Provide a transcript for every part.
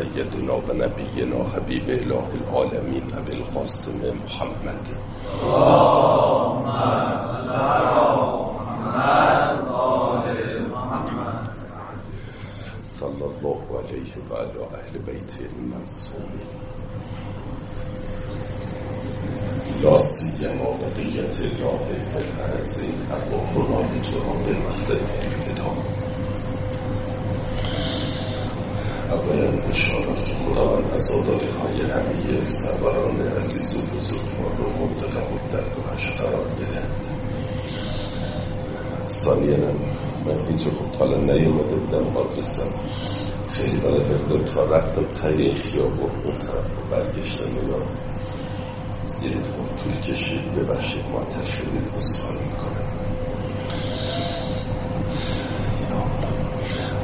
سیدنا و نبینا حبیب اله العالمین ابی القاسم محمد. صلی الله علیه و علی اهل بیت المعصومین لا سیما بقیت الله فی الارض ارواح رایت را که خداوند عزاداری های همه سروران عزیز و بزرگوار رو مورد قبول درگاهش قرار بدهد ثانیا من هیچ خود حالا نیومده بودم آدرسم خیلی بلد بودم تا رفتم تایی خیابون اون طرف رو برگشتم اینا یه خب طول کشید ببخشید معطل شدید بسخواهی می‌کنم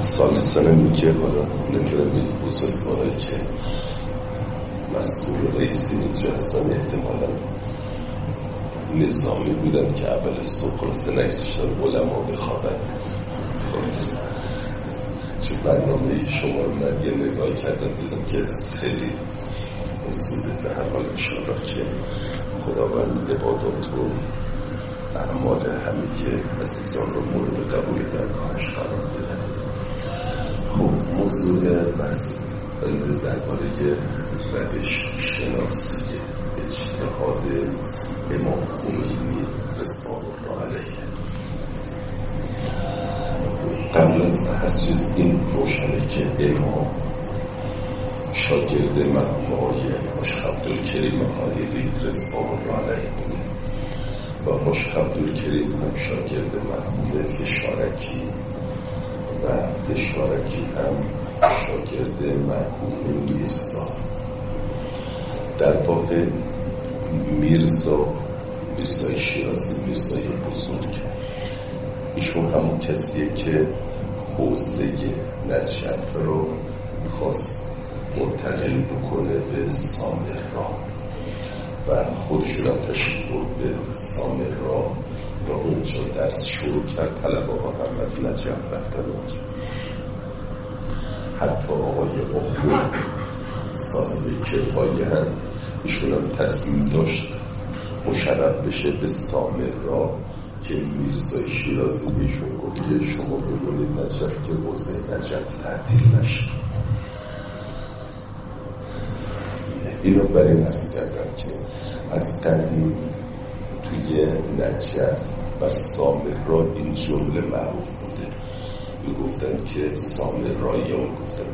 سال سنه میگه حالا نمی‌دونم این بزرگوارایی که مسئول رئیسی اینجا هستن. احتمالا نظامی بودن که اول خلاصه نیستشتن علما بخوابن. خلاصه. چون برنامه شما رو من یه نگاه کردم دیدم که خیلی زوده به هر حال اشاره که خداوند عبادات و اعمال همه عزیزان رو مورد قبول درگاهش قرار بدن خب موضوع درباره روش شناسی اجتهاد امام خمینی رضوان الله علیه. قبل از هر چیز این روشنه که امام شاگرد مرحوم آقای مشخ عبدالکریم حایری رضوان الله علیه بوده و مشخ عبدالکریم هم شاگرد مرحوم فشارکی و فشارکی هم شاگرد مرحوم میرزا در واقع میرزا میرزای شیرازی میرزای بزرگ. ایشون همون کسیه که حوزه نجف رو می‌خواست منتقل بکنه به سامر را و خودشون هم تشریف برد به سامر را و اونجا درس شروع کرد. طلبه ها هم از نجف رفتن اونجا. حتی آقای اخور صاحب کفایی هم ایشون هم تصمیم داشت مشرف بشه به سامر را که میرزای شیرازی بهشون گفت که شما بگونید نجف که حوزه نجف تعطیل نشه اینو برای نفس کردم که از قدیم توی نجف و سامر را این جمله معروف بوده. می‌گفتن که سامر رایی اون گفتن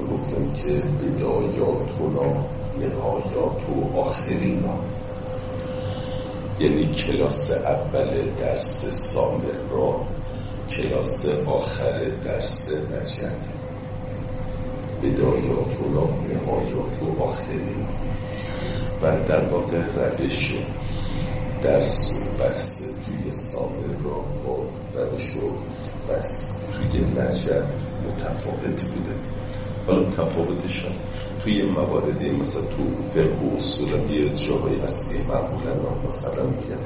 می‌گفتن که بدایاتونا نهایات و آخرینا یعنی کلاس اول درس سامر را کلاس آخر درس نجف. بدایات و نهایات و آخرین و در واقع روش درس و بحث توی سامر را با روش و بحث توی نجف متفاوت بوده. حالا متفاوتش توی مواردی مثلا تو فقه و اصول یه جاهای هستی معمولا مثلا میگن.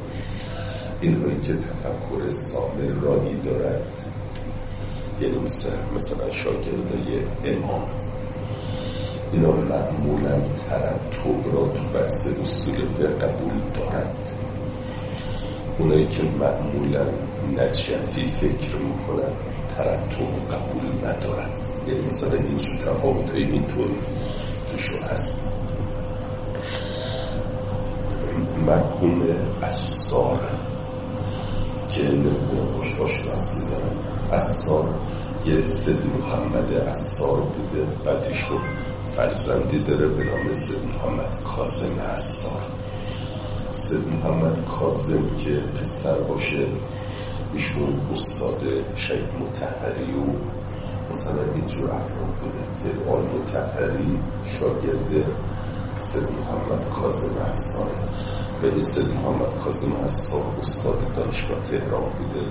اینهایی که تفکر سامر رایی دارد. یعنی مثلا مثلا شاگردای امام. اینا معمولا ترتب را تو بسته اصول فقه قبول دارند. اونایی که معمولا نجفی فکر می‌کنن ترتب قبول ندارند یعنی مثلا اینجور تفاوت های اینطوری توشو هست. مرحوم اصار که نمی‌دونم خوشباش نزدی دارم اصار یه سید محمد اصار بوده. بعدش فرزندی داره به نام سید محمد کازم اصار سید محمد کازم که پسر باشه ایشون استاد شهید متحری و مثلا اینجور افراد بوده دلوان متحری شاگرد سید محمد کازم و این سید محمد کازم اصار استاد دانشگاه تهران بوده.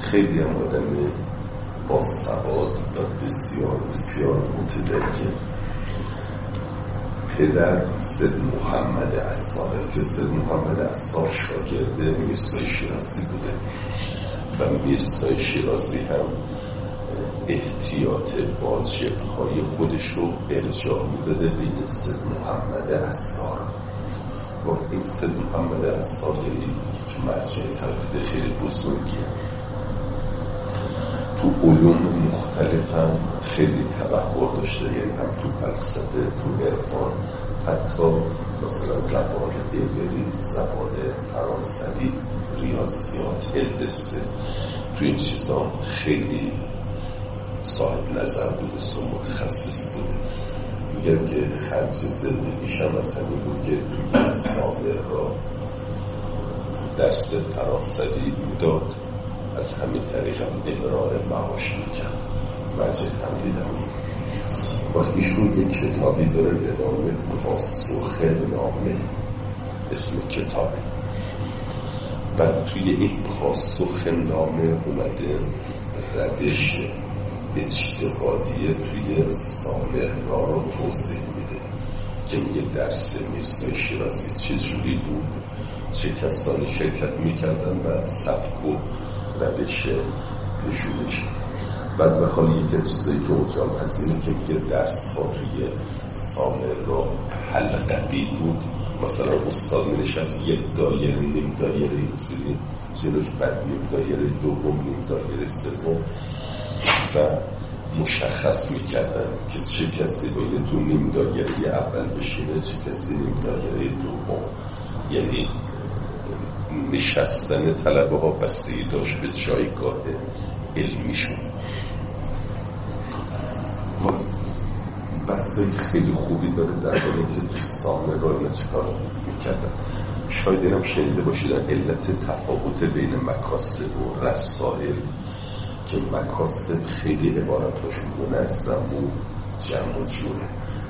خیلی هم آدم با سواد و بسیار بسیار متدکه پدر سید محمد اصاره که سید محمد اصار شاگرد میرسای شیرازی بوده. و میرسای شیرازی هم احتیاط واجب های خودش رو ارجاع می‌داده به سید محمد اصار و این سید محمد اصار یعنی که مرجع تقلید خیلی بزرگیه. تو علوم مختلف خیلی تبهر داشته یعنی هم تو فلسفه تو عرفان حتی مثلا زبان دیگری زبان فرانسوی. ریاضیات هندسه تو این چیزا خیلی صاحب نظر بوده و متخصص بوده. میگن که خرج زندگیش هم از همین بود که توی سابر را درس فرانسوی می‌داد. از همین طریق هم امرار معاش می‌کرد. وجه تمدیدم وقت ایشون یک کتابی داره به نام پاسخ نامه. اسم کتابه و توی این پاسخ نامه اومده روش اجتهادی توی را رو توضیح میده که میگه درس میرزای شیرازی چجوری بود؟ چه کسانی شرکت می‌کردن؟ و سبک و روش نشونش. بعد بخواد یک چیزایی که اونجا هست که میگه درس ها توی سامر رو حلقبی بود. مثلا استاد می از یک دایره نیم دایره اینجوری جلوش بعد نیم دایره دوم نیم دایره سوم و مشخص می‌کردن که چه کسی باید تو نیم دایره اول بشینه چه کسی نیم دایره دوم. یعنی نشستن طلبه ها بستگی داشت به جایگاه علمیشون بحثای خیلی خوبی داره در که تو را اینا چکار می‌کردن. شاید اینم شنیده باشیدن علت تفاوت بین مکاسب و رسائل که مکاسب خیلی عبارتاش منظم و جمع و جونه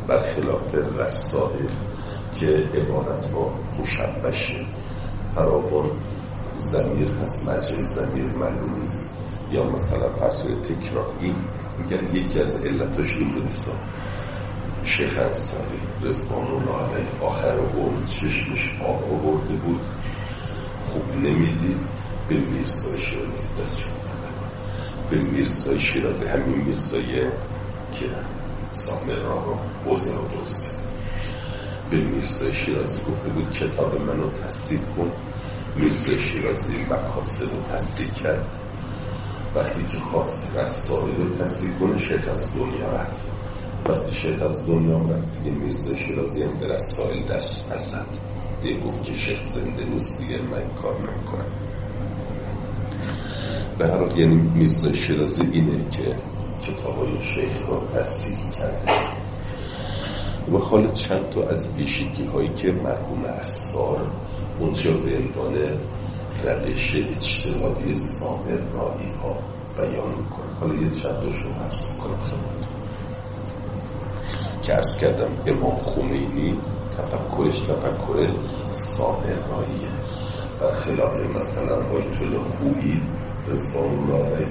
برخلاف رسائل که عبارت ها مشبشه فراوان زمیر هست مجرد زمیر معلوم نیست. یا مثلا فرض تکرار این میگن یکی از علتاش این بود شیخ انصاری رزبان الله علیه آخر برد چشمش آب آورده بود. خوب نمی‌دید به میرزای شیرازی دست شد به میرزای شیرازی همین میرزای که سامرا رو بوزه رو درست به میرزای شیرازی گفته بود کتاب منو تصدیق کن. میرزای شیرازی مکاسب رو تصدیق کرد. وقتی که خواست رساله رو تصدیق کنه شیخ از دنیا رفت. وقتی شیخ از دنیا رفت دیگه میرزا شیرازی هم به رسائل دست نزد دیگه گفت که شیخ زنده نیست دیگه من کار نمی‌کنم. به هر حال یعنی میرزا شیرازی اینه که کتاب های شیخ رو تصدیق کرده. و حالا چند تا از بیشگی هایی که مرحوم اثار اونجا به عنوان روش سامر رایی ها بیان می‌کنه. حالا یه چند تاشو حفظ کنم که ارز کردم. امام خمینی تفکرش تفکر راییه برخلاف مثلا آیتول خویی رزبان الله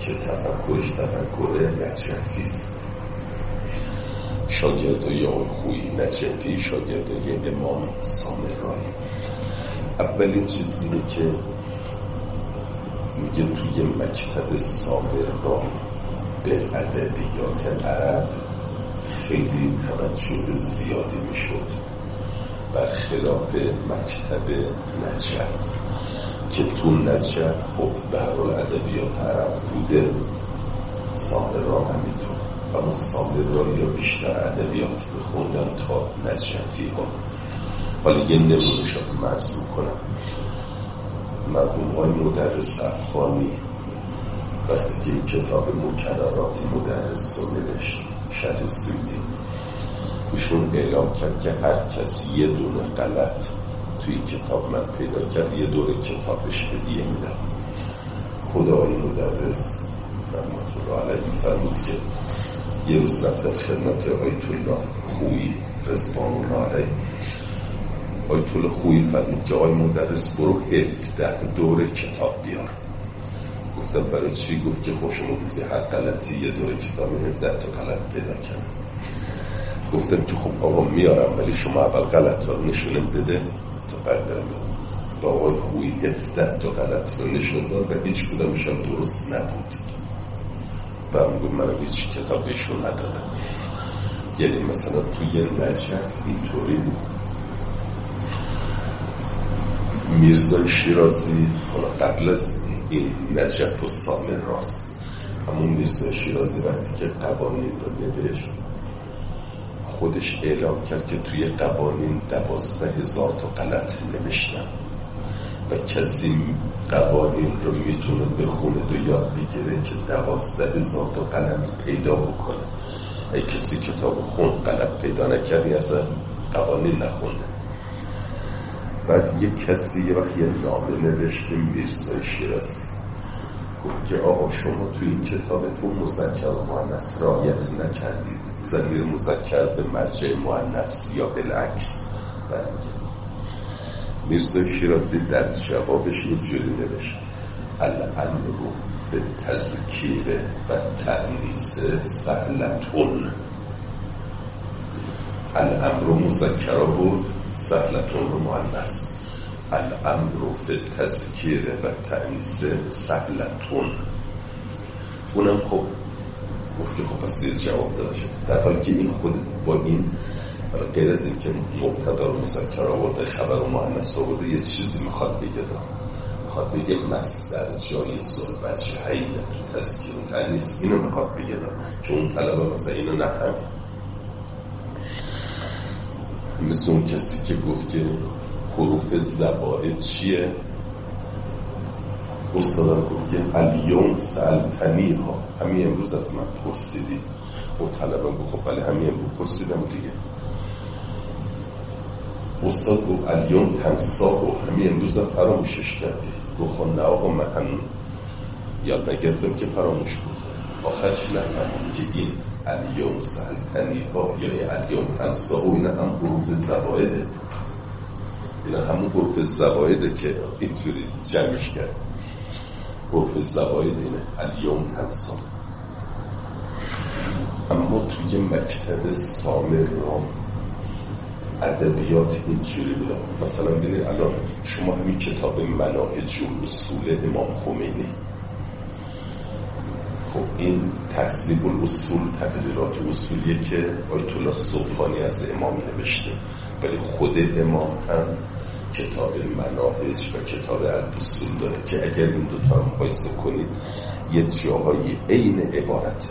که تفکرش تفکر نجفیست شاگردای آقای خویی نجفی شاگردای امام رایی اولین چیز اینه که میگه توی مکتب را به ادبیات عرب خیلی توجه زیادی می‌شد برخلاف مکتب نجف که تو نجف خب بهر ادبیات عرب بوده سامر را همینطور. اما سامر را یا بیشتر ادبیات بخوندن تا نجفی ها. حالا یه نمونه شد مرز می‌کنم. مرحوم های مدرس افغانی وقتی که کتاب مکرراتی مدرس رو نوشت. شهر سویدی. ایشون اعلام کرد که هر کسی یه دونه غلط توی کتاب من پیدا کرد یه دور کتابش هدیه میدم. خدای مدرس رحمت الله علیه فرمود که یه روز رفتن خدمت آیت الله خویی رزبان الله علیه. آیت الله خویی فرمود که آی مدرس برو هفته دور کتاب بیار. گفتم برای چی گفت که خوش گفتی هر غلطی یه دور کتاب 17 تا غلط پیدا کرد گفتم که خب آقا میارم ولی شما اول غلط رو نشونم بده تا بعد با آقای خویی هفته تا غلط رو نشون داد و هیچ کدامشان درست نبود. و هم من هیچ کتابشون ندادم. یعنی مثلا توی نجف اینطوری بود. میرزا شیرازی حالا قبل از این نجف و سامر راست. همون میرزا شیرازی وقتی که قوانین رو نوشت خودش اعلام کرد که توی قوانین دوازده هزار تا غلط نوشتن. و کسی قوانین رو می‌تونه بخونه و یاد بگیره که دوازده هزار تا غلط پیدا بکنه. ای کسی کتاب خون غلط پیدا نکردی اصلا قوانین نخونده. بعد یه کسی یه وقت یه نامه نوشته میرزای شیرازی گفت که آقا شما توی این کتابتون مذکر و مؤنث رعایت نکردید. زمیر مذکر به مرجع مؤنث یا بالعکس میرزا شیرازی در جوابش اینجوری نوشت. الامر به تذکیر و تعنیس سهلتون. الامر مذکر بود. سهلتون رو مؤنث الامر به تذکیر و تعنیس سهلتون. اونم خب گفت خب پس جواب داده شد در حالی که این خود با این غیر از اینکه مبتدا رو مذکر آورده خبر و مؤنث آورده یه چیزی می‌خواد بگه می‌خواد بگه مصدر جای بچه حیله تو تذکیر و تعنیس اینو می‌خواد بگه چون اون طلبه مثلا اینو نفهمید. مثل اون کسی که گفت که حروف زباعد چیه؟ استادم گفت که الیوم سلطنی ها. همین امروز از من پرسیدی. اون طلبم گفت خب بله همین امروز پرسیدم دیگه. استاد گفت الیوم تمسا و همین امروز هم فراموشش کردی. گفت خب نه آقا من هم یاد نگرفتم که فراموش بود آخرش نفهمید که این الیوم سلطنی ها یعنی الیوم تمسا و این هم حروف زبایده این همون حروف زبایده که اینطوری جمعش کرد حروف زواید اینه الیوم تمسا اما توی مکتب سامر را ادبیات اینجوری بودم مثلا ببینید الان شما همین کتاب مناهج و اصول امام خمینی خب این تحصیب الاصول تقریرات اصولیه که آیت الله صبحانی از امام نوشته. ولی خود امام هم کتاب مناهج و کتاب الاصول داره که اگر این دوتا رو مقایسه کنید یه جاهای عین عبارته.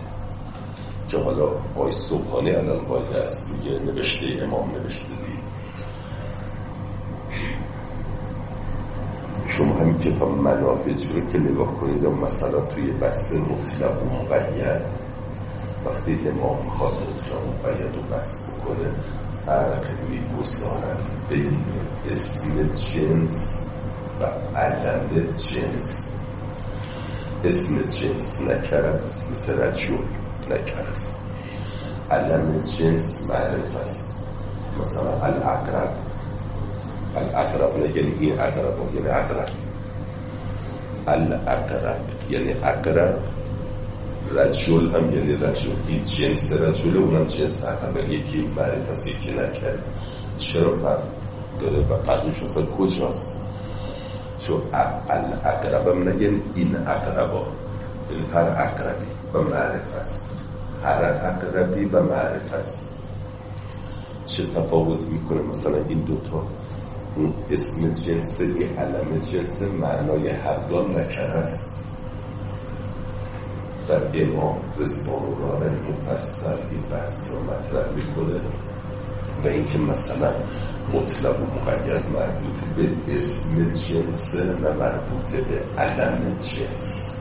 که حالا آقای صبحانی الان باید میگه نوشته امام نوشته شما همین کتاب مناهج رو که نگاه کنید و مثلا توی بحث مطلب و مقید وقتی امام می‌خواد مطلب و مقید رو بحث بکنه فرق می‌گذارد بین اسم جنس و علم جنس. اسم جنس نکرد مثل رجل نکرد. علم جنس معرف است. مثلا الاقرب الاقرب یعنی این اقرب یعنی اقرب الاقرب یعنی اقرب رجل هم یعنی رجل. این جنس رجل اونم جنس اقرب یکی معرف است یکی نکرد. چرا فرق داره؟ و قدوش اصلا کجاست؟ چون الاقرب هم نه یعنی این اقربا یعنی هر اقربی و معرف است. هر اقربی و معرف است. چه تفاوت می‌کنه؟ مثلا این دوتا. اون اسم جنس این علم جنس معنای حقلا نکر است. و امام رزوان الله مفصل این بحث رو مطرح می‌کنه و اینکه مثلا مطلب و مقید مربوط به اسم جنس نه مربوط به علم جنس.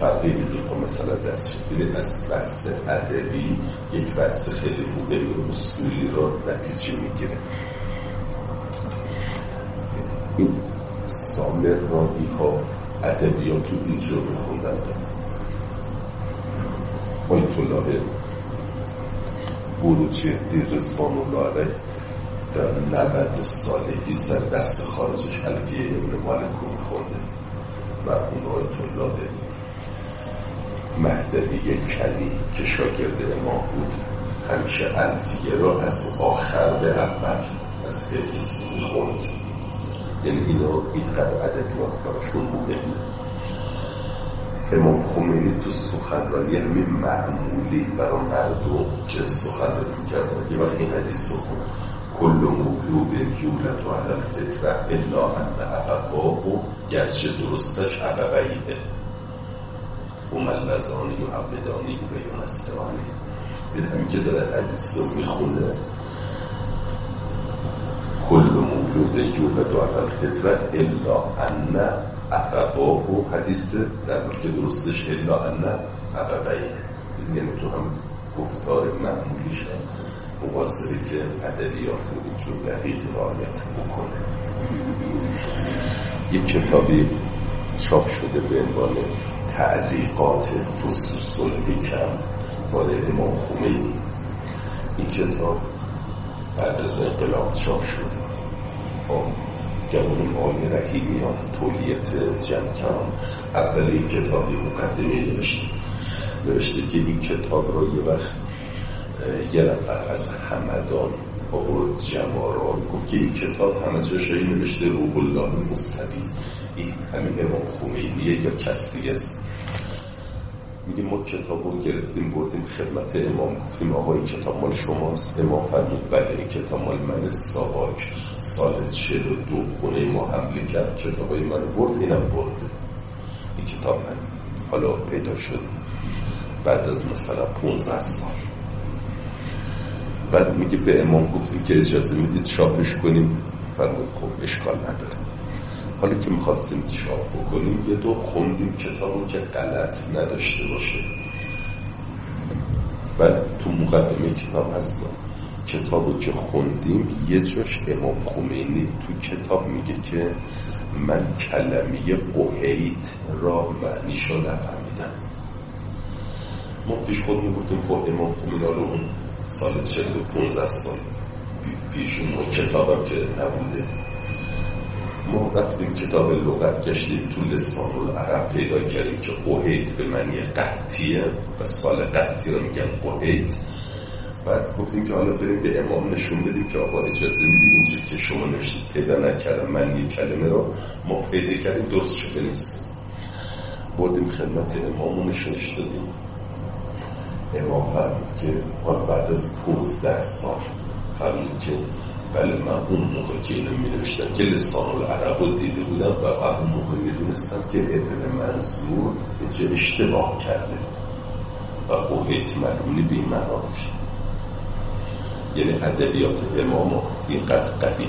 فرقی میدون مثلا در شکل از بحث ادبی یک بحث خیلی مهم اصولی رو نتیجه می‌گیره. این سامر رادی ها ادبیات رو اینجا بخوندن آیت الله بروجهدی رزوان الله در نبد سالگی سر دست خارجش الفیه ابن مالکون خونده و اون آیت الله مهدوی کنی که شاگرد امام بود همیشه الفیه را از آخر به اول از حفظ می‌خوند یعنی اینو اینقدر ادبیات براشون مهمه. امام خمینی تو سخنرانی همین معمولی برای مردم که سخنرانی می‌کردن یه وقت این حدیث رو کل مولود یولد و علی الفطره الا ان و گرچه درستش عبویه هم اللذانی و عبدانی و یونستوانی به همین که داره حدیث رو می‌خونه. کل مولود یولد و علی الفطره الا ان و حدیث در که درستش الا ان عبویه یعنی تو هم گفتار معمولیش مواظبه که ادبیات رو اینجور دقیق رعایت بکنه. یک کتابی چاپ شده به عنوان تعلیقات فصوص الحکم مال امام خمینی. این کتاب بعد از انقلاب چاپ شده. گمون آقای رحیمیان تولیت جمع کران اول این کتابی مقدمه نوشته. نوشته که این کتاب رو یه وقت یه نفر از همدان آورد جماران گفت که این کتاب همه جاشایی نوشته روح الله مصطبی این همین امام خمینیه یا کس دیگه است. میگه ما کتاب رو گرفتیم بردیم خدمت امام گفتیم آقا این کتاب مال شماست. امام فرمود بله این کتاب مال من ساواک سال چه و دو خونه ما حمله کرد کتاب های من برد اینم برده. این کتاب من حالا پیدا شد بعد از مثلا 15 سال. بعد میگه به امام گفتیم که اجازه می‌دید چاپش کنیم. فرمود خب اشکال نداره. حالا که می‌خواستیم چاپ بکنیم یه دو خوندیم کتاب که غلط نداشته باشه. بعد تو مقدمه کتاب هستم کتاب که خوندیم یه جاش امام خمینی تو کتاب میگه که من کلمه قهیت را معنیشو نفهمیدم. ما پیش خود می‌گفتیم خب امام خمینی رو اون سال چه و پونزه سال پیشون ما کتابم که نبوده. ما رفتیم کتاب لغت گشتیم تو لسان العرب پیدا کردیم که قهید به معنی قحطیه و سال قحطی رو میگن قهید بعد گفتیم که حالا بریم به امام نشون بدیم که آقا اجازه میدیم اینجا که شما نوشتید پیدا نکردم من یک کلمه رو ما پیدا کردیم درست شده نیست بردیم خدمت امام نشونش دادیم. امام فرمود که بعد از پونزده سال فرمود که بله من اون موقع که اینو می نوشتم که لسان العرب رو دیده بودم و اون موقع می دونستم که ابن منظور به اشتباه کرده و قوهیت ملعونی به این معنا یعنی ادبیات امام اینقدر قوی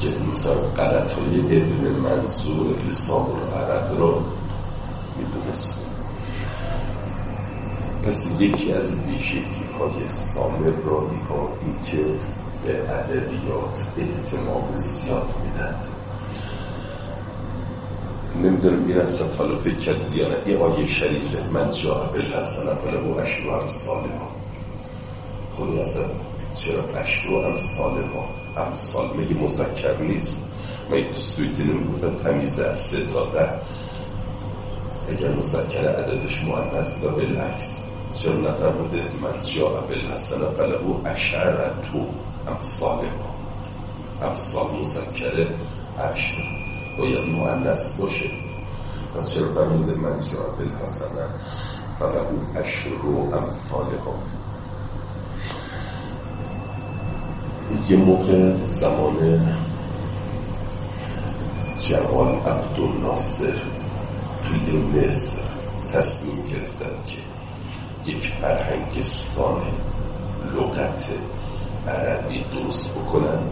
که مثلا های ابن منظور لسان العرب رو می دونستم پس یکی از ویژگی های سامر رایی ها این که به ادبیات احتمام زیاد میدن نمی‌دونم این از حالا فکر کرد دیانت یه آیه شریفه من جا بالحسن فله و اشرو هم ساله ها خود اصلا چرا اشرو هم ساله ها هم سال میگه مذکر نیست؟ من تو سویتی نمی‌گفتم تمیز از سه تا ده. اگر مذکر عددش معنیست و بالعکس. چرا نفرموده من جا بالحسن فله و اشرتو امثال ما. امثال مذکره عشر باید مؤنث باشه. پس چرا فرموده من جا بالحسنه فله عشر و ها یه موقع زمان جوال عبدالناصر توی مصر تصمیم گرفتن که یک فرهنگستان لغت عربی درست بکنند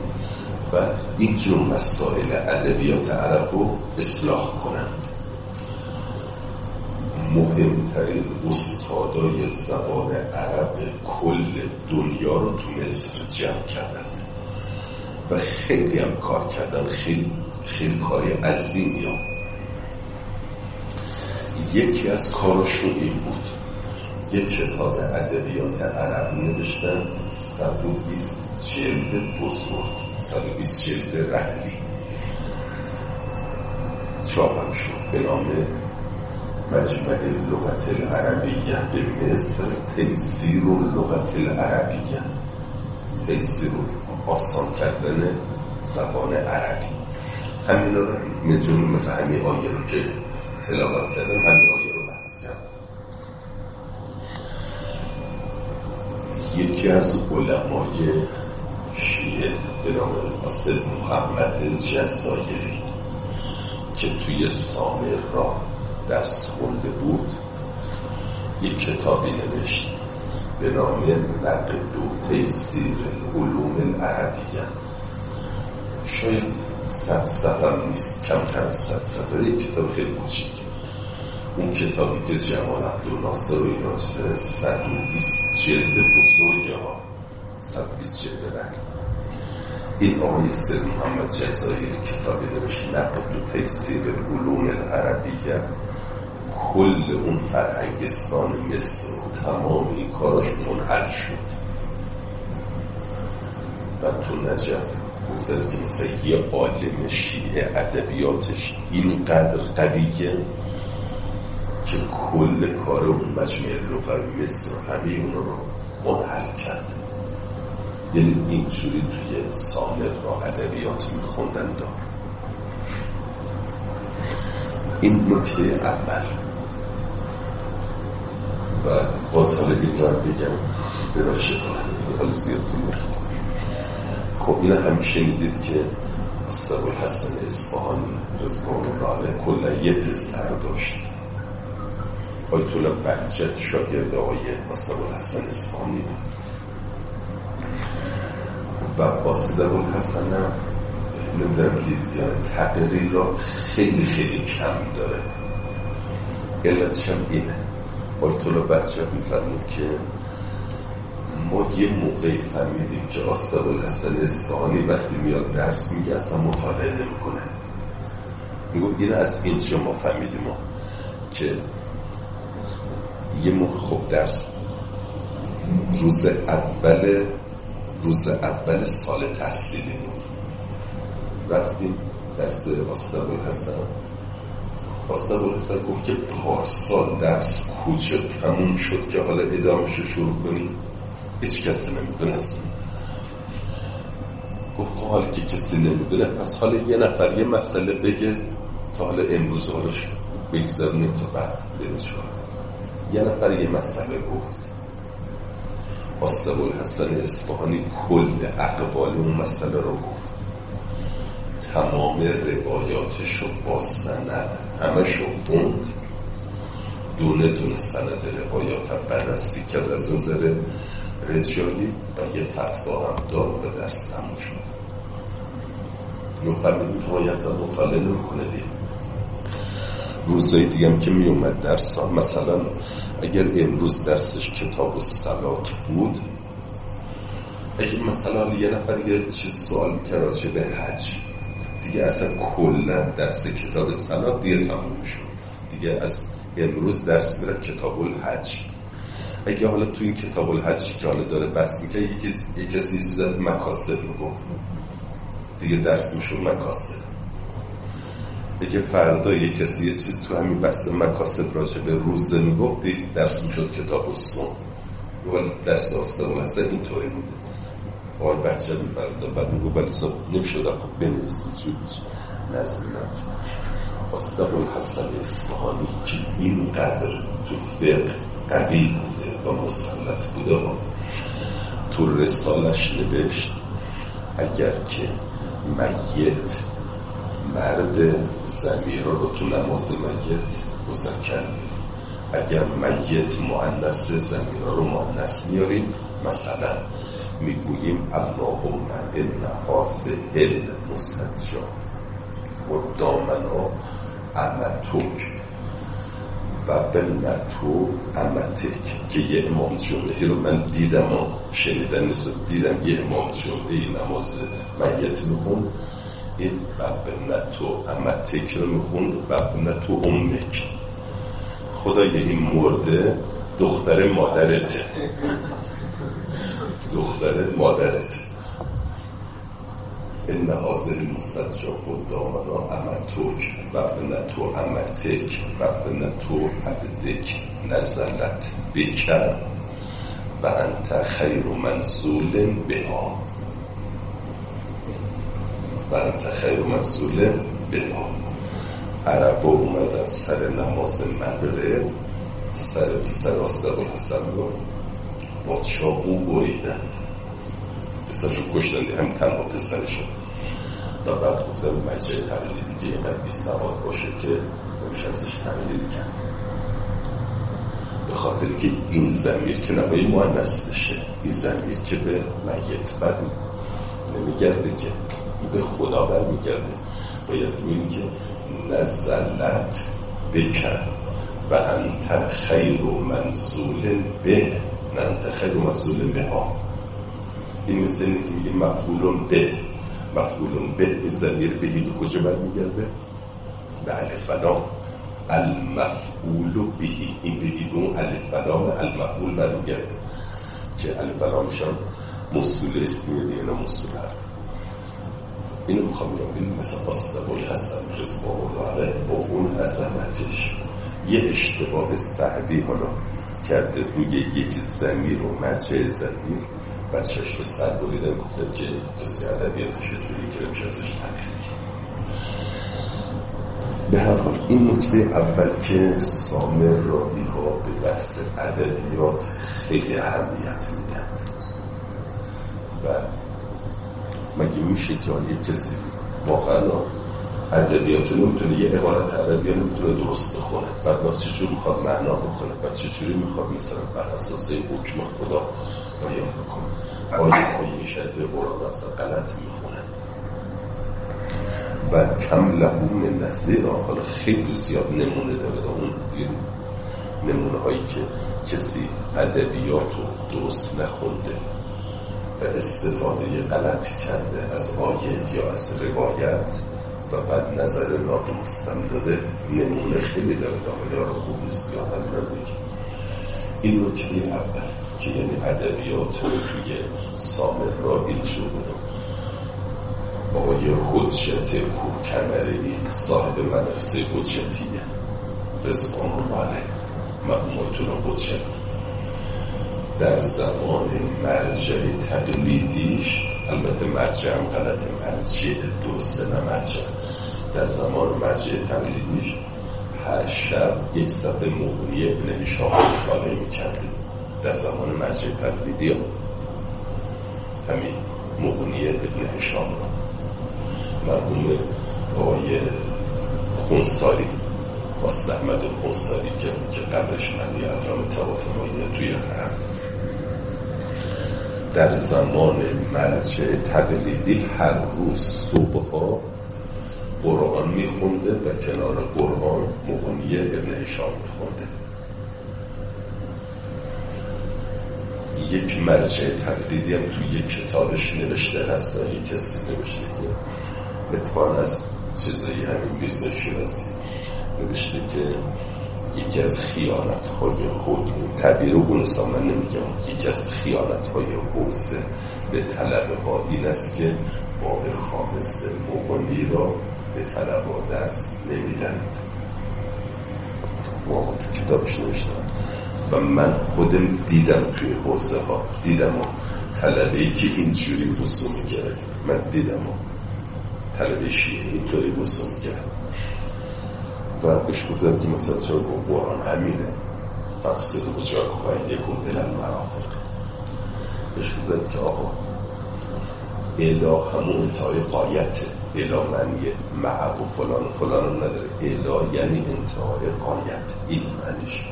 و این جور مسائل ادبیات عرب رو اصلاح کنند مهمترین استادای زبان عرب کل دنیا رو تو مصر جمع کردند و خیلی هم کار کردن خیلی خیلی کاری عظیمی. یکی از کارشون این بود. یک کتاب ادبیات عرب نوشتن 120 جلد بزرگ 120 جلد رحلی چاپم شد به نام مجمع لغت العربیه به مصر تیسیر لغت العربیه. تیسیر آسان کردن زبان عربی. همین رو مثل همین آیه رو که تلاوت کردن همین آیه رو بحث کرد یکی از علمای شیعه به نام قاسد محمد جزایری که توی سامر را درس خونده بود یک کتابی نوشت به نام نقد و تیسیر علوم العربیه. شاید صد سفر نیست کمتر از صد سفر یک کتاب خیلی کوچیک. اون کتابی که جمال عبدالناصر و اینا و بیست جلد بزرگ ها صد بیست جلد رنگ این آقای سید محمد جزایری کتابی نوشت نقد و تیسیر علوم العربیه کل اون فرهنگستان مصر و تمام این کاراش منحل شد. و تو نجف گفتن که مثلا یه عالم شیعه ادبیاتش اینقدر قویه که کل کار اون مجموعه لغوی همه اون رو منحل کرد. یعنی اینجوری توی سامر را ادبیات میخوندن دار این نکته اول. و باز حالا این رو بگم. براشه حالا زیاد تو خب این هم شنیدید که استقبال حسن اصفهانی رزقان الله کلا یه پسر داشت. آیت الله بهجت شاگرد آقای استقبال حسن اصفهانی بود. و باستقبال حسن هم نمی‌دونم دید تغییری را خیلی خیلی کم داره. علتش هم اینه آیت الله بهجت میفرمود که ما یه موقعی فهمیدیم که آستاد الحسن اصفهانی وقتی میاد درس میگه اصلا مطالعه نمی‌کنه. میگو این از اینجا ما فهمیدیم که یه موقع خوب درس روز اول روز اول سال تحصیلی بود. رفتیم درس آستاد الحسن آستاد الحسن گفت که پارسال درس کجا تموم شد که حالا ادامش شروع کنیم. هیچ کسی نمی‌دونست گفت خب حالا که کسی نمی‌دونه پس حالا یه نفر یه مسئله بگه تا حالا امروز حالش بگذارونیم تا بعد بریم یه نفر یه مسئله گفت. آستقال حسن اصفهانی کل اقبال اون مسئله رو گفت. تمام روایاتش رو با سند همه شو دونه دونه سند روایات بررسی کرد. از نظر رجالی و یه فتوا هم دار به دست همون شد که ما اصلا مطالعه نمی‌کنه دیم روزایی دیگه که می اومد درس مثلا اگر امروز درسش کتاب و سلات بود اگه مثلا یه نفر یه چیز سوال می‌کرد چه به حج دیگه اصلا کلا درس کتاب سلات دیگه تموم شد دیگه از امروز درس میرد کتاب الحج. اگه حالا تو این کتاب الحج که حالا داره بحث می‌کنه یکی یک کسی از مکاسب می‌گفت. دیگه درس میشون مکاسب. اگه فردا یک کسی یه چیز تو همین بحث مکاسب راجع به روزه می‌گفت درس می‌شد کتاب الصوم ولی درس آستان این اینطوری بوده آقای بچه فردا بعد میگو ولی صبح نمی‌شد آقا بنویسی نظم نمی‌شد آستان الحسن اصفهانی که اینقدر تو فقه قوی بوده و مسلط بوده ها تو رسالش نوشت اگر که میت مرد زمیر رو تو نماز میت مذکر میریم اگر میت معنس زمیر رو معنس میاریم مثلا می‌گوییم اللهم ان هل مستجا و دامنا امتوک و بلنتو امتک. که یه امام جمعه رو من دیدم و شنیدن نیست دیدم یه امام جمعه نماز میت میخون این و بلنتو امتک رو میخون و بلنتو امک. خدای این مرده دختر مادرته. دختر مادرته. ان حاضر و دامنا امتوک و ابنتو امتک و ابنتو عبدک نزلت بکر و انت خیر منزول بها. و انت خیر منزول بها عربا اومدن سر نماز مغرب سر پسر آستق الحسن رو با چاقو بریدن پسرشو کشتن هم تنها پسرشون تا بعد گفتم مجه تقلیدی که اینقدر بی سواد باشه که نمیشه ازش تقلید کرد. به خاطر که این زمیر که نبایی معنیس بشه این زمیر که به میت بر نمیگرده که به خدا بر میگرده باید ببینی که نزلت بکن و انت خیر و منزول به نه انت خیر و منزول به ها. این مثل اینه که مفعولون به. مفعولون به زمیر بهی به کجا برمیگرده؟ به الفلام المفعول بهی. این بهی به اون الفلام المفعول برمیگرده. که الفلامش هم مصول اسمیه دیگه نه مصول هست اینو می‌خوام بگم. مثل آستقال حسن رزقا الله اون حسنتش یه اشتباه سعدی حالا کرده روی یک زمیر و مرجع زمیر بچهش به سر بریدن گفتن که کسی ادبیاتش جوری که میشه ازش به هر حال این نکته اول که سامر راهی ها به بحث ادبیات خیلی اهمیت میدن و مگه میشه که یه کسی واقعا ادبیات نمی‌تونه یه عبارت ادبی نمی‌تونه درست بخونه؟ بعد باز چجور می‌خواد معنا بکنه؟ بعد چجوری می‌خواد مثلا بر اساس حکم خدا بیان بکنه؟ آیه های شده قرآن اصلا غلط می‌خونه؟ و کم لبون نظیر حالا خیلی زیاد نمونه داره دا اون نمونه هایی که کسی ادبیات رو درست نخونده. و استفاده غلطی کرده از آیه یا از روایت و بعد نظر نادرستم داده نمونه خیلی داره داره خوب نیست یادم نمیگه. این نکته اول که یعنی ادبیات رو توی سامر را این شده آقای حجت کمری صاحب مدرسه حجتیه. رزقان الله مقمومتون حجت. در زمان مرجع تقلیدیش البته مرجع هم غلط مرجع درسته نه مرجع. در زمان مرجع تقلیدیش هر شب یک صفحه مغنی ابن هشام مطالعه می‌کرده. در زمان مرجع تقلیدی هم. همین مغنی ابن هشام. مرحوم آقای خونساری واسه احمد خونساری که که منی علام تواتمایی توی حرم در زمان مرجع تقلیدی هر روز صبح ها قرآن میخونده و کنار قرآن مغنی ابن هشام میخونده. یک مرجع تقلیدی هم توی یک کتابش نوشته هست یک کسی نوشته که اتفاق از چیزایی همین بیرزا شیرازی نوشته که یکی از خیانت های حوض تعبیر اون من نمیگم یکی از خیانت های حوزه به طلبه ها این است که باب خامس مغنی را به طلبه ها درس نمیدند ما تو کتابش نوشتم. و من خودم دیدم توی حوزه ها دیدم و طلبه ای که اینجوری بسو میگرد من دیدم و طلبه شیعه اینطوری بسو میگرد و بهش گفتم که مثلا چرا با قرآن همینه فقصد بجاک و یکون دلن مرافق بهش گفتم که آقا اله همون انتهای قایته اله معنی معب و فلان و فلان نداره. اله یعنی انتهای قایت. این معنیش.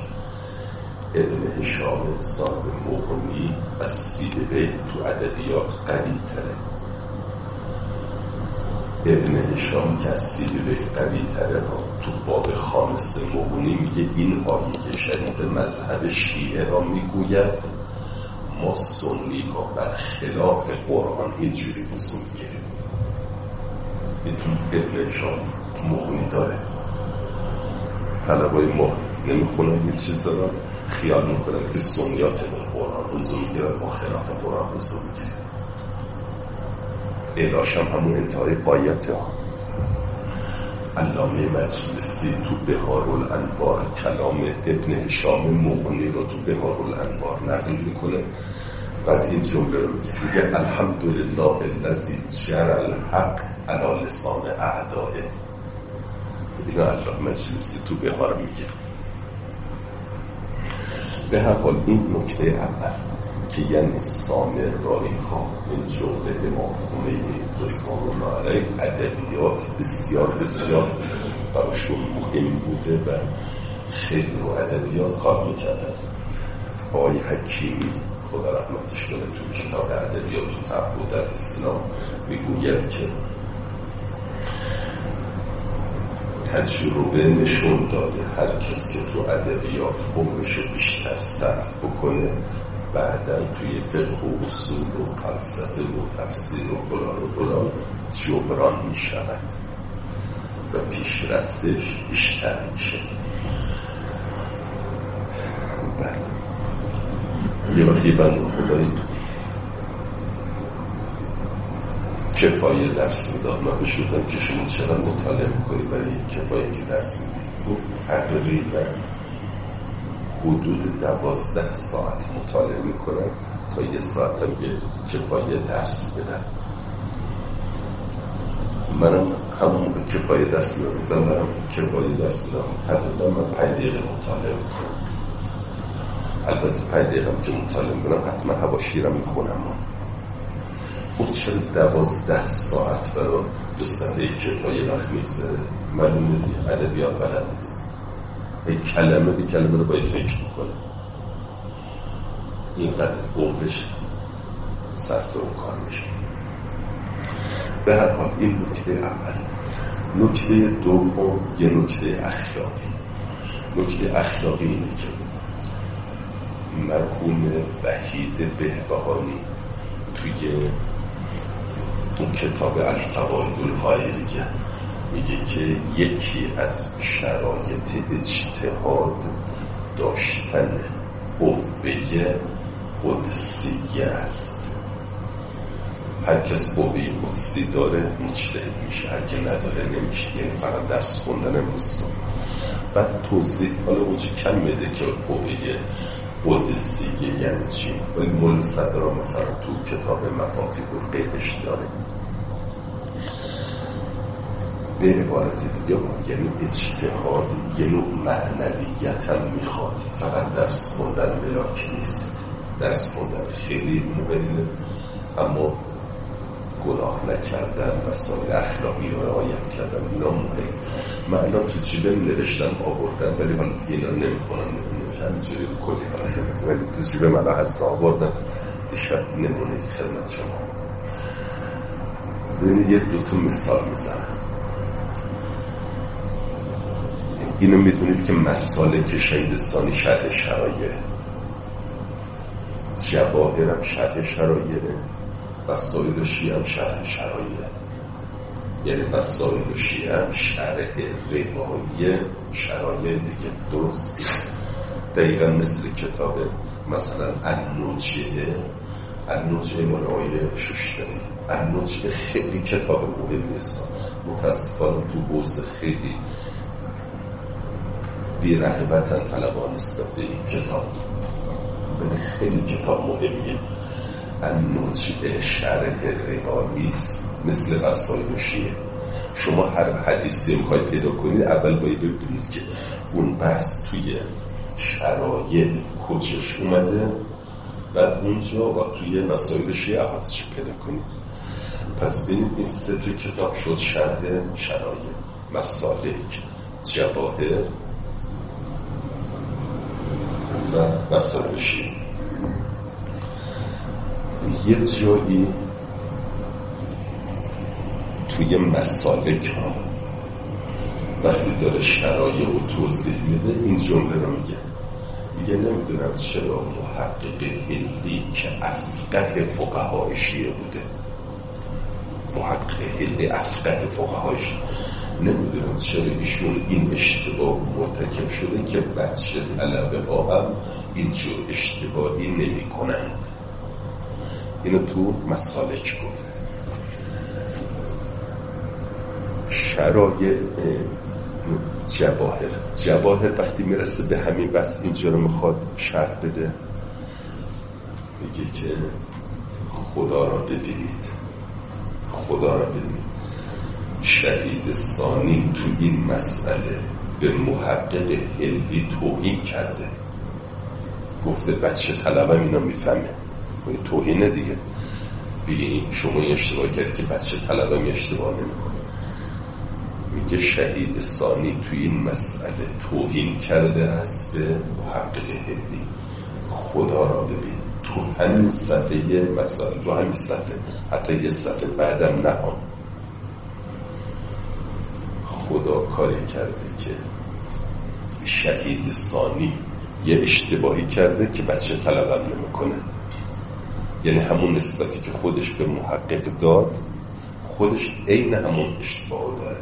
ابن هشام صاحب مغنی از سیده تو ادبیات قوی تره ابن هشام که از سیده قوی تره ها. تو باب خامس مغنی میگه این آیه شریف مذهب شیعه را می‌گوید ما سنی ها بر خلاف قرآن اینجوری بزن می‌گیریم. این تو ابن هشام مغنی داره. طلبای ما نمی‌خونن یه چیز دارن خیال می‌کنن که سنیات قرآن حضور می‌گیرن با خلاف قرآن حضور می‌گیرن اداشم همون انتهای قایت ها علامه مجلسی تو بهار الانوار کلام ابن هشام مغنی رو تو بهار الانوار نقل می‌کنه. بعد این جمله رو میگه. الحمدلله الذی جر الحق علی لسان اعدائه. اینو الله مجلسی تو بهار میگه. به هر حال این نکته اول. که یعنی سامر خواه این جمله امام خمینی الله علیه ادبیات بسیار بسیار براشون مهم بوده و خیلی رو ادبیات کار می‌کردن. آقای حکیمی خدا رحمتش کنه تو کتاب ادبیات و تبود در اسلام می‌گوید که تجربه نشون داده هر کس که تو ادبیات عمرش بیشتر صرف بکنه بعدا توی فقه و اصول و فلسفه و تفسیر و فلان و فلان جبران می شود و پیشرفتش بیشتر میشه. بله. یه وقتی بند خدایی کفایه درس می‌داد. من بهش که شما چرا مطالعه می‌کنی برای کفایه که درس می‌دید تقریبا حدود دوازده ساعت مطالعه می‌کنم تا یه ساعت هم یه کفایه درس بدن. منم همون به کفایه درس میدم. منم کفایه درس میدم. تقریبا من پنج دقیقه مطالعه می‌کنم. البته پنج دقیقه که مطالعه می‌کنم حتما هوا شیرم می‌خونم. اون چرا دوازده ساعت برای دو صفحه کفایه وقت میگذره؟ معلومه ادبیات بلد نیست. کلمه به کلمه رو باید فکر می‌کنه اینقدر عمرش سخت اون کار میشه. به هر حال این نکته اول. نکته دوم یه نکته اخلاقی. نکته اخلاقی اینه که مرحوم وحید بهبهانی توی اون کتاب الفواید الهایریه میگه که یکی از شرایط اجتهاد داشتن قوه قدسیه است. هر کس قوه قدسی داره مجتهد میشه. هر که نداره نمیشه. یعنی فقط درس خوندن نیست بعد توضیح حالا اونجا کم میده که قوه قدسیه یعنی چی؟ ولی مول صدرا مثلا تو کتاب مفاتیح و داره. به عبارت دیگه یعنی اجتهاد یه نوع معنویت هم می‌خواد. فقط درس خوندن ملاک نیست. درس خوندن خیلی مهمه. اما گناه نکردن مسائل اخلاقی رو رعایت کردن اینا مهم من الان تو جیبه نوشتم؟ آوردن ولی حالا دیگه اینا نمی‌خونم جوری کلی ولی تو جیبه من هست آوردم. دیشب نمونه خدمت شما. ببینید یه دوتا مثال می‌زنم. اینو می‌دونید که مسالک شهیدستانی شرح شرایه جواهر هم شرح شرایه وسایل شیعه هم شرح شرایه یعنی وسایل شیعه هم شرح روایی شرایه دیگه درست دقیقا مثل کتاب مثلا النوجه النوجه مال آقای ششتری النوجه خیلی کتاب مهمی است متاسفانه تو حوزه خیلی بی رغبتا طلبان نسبت به این کتاب. ولی خیلی کتاب مهمیه. النجع شرح روایی مثل وسایل و شیعه شما هر حدیثی می‌خواید پیدا کنید اول باید ببینید که اون بحث توی شرایط کجش اومده و اونجا و توی وسایل شیعه احادثش پیدا کنید. پس ببینید این سه کتاب شد شرح شرایط مسالک جواهر و وسایلشی یه جایی توی مسالک ها وقتی داره شرایع و توضیح میده این جمله رو میگه. میگه نمی‌دونم چرا محقق هلی که افقه شیعه بوده. محقق هلی افقه فقهای شیعه نمی‌دونم چرا ایشون این اشتباه مرتکب شده که بچه طلبه ها هم اینجور اشتباهی نمی کنند اینو تو مسالک گفته شرایط جواهر. جواهر وقتی می‌رسه به همین بس اینجا رو می‌خواد شرح بده. میگه که خدا را ببینید. خدا را ببینید. شهید ثانی تو این مسئله به محقق هلی توهین کرده. گفته بچه طلبم اینا می‌فهمه. توهینه دیگه. بگی شما این اشتباه کردی که بچه طلبم اشتباه نمی‌کنه. میگه شهید ثانی تو این مسئله توهین کرده است به محقق هلی خدا را ببین. تو همین صفحه مسائل تو همین صفحه. حتی یه صفحه بعدم نهان. خدا کاری کرده که شهید ثانی یه اشتباهی کرده که بچه طلبم نمی‌کنه یعنی همون نسبتی که خودش به محقق داد خودش عین همون اشتباه داره.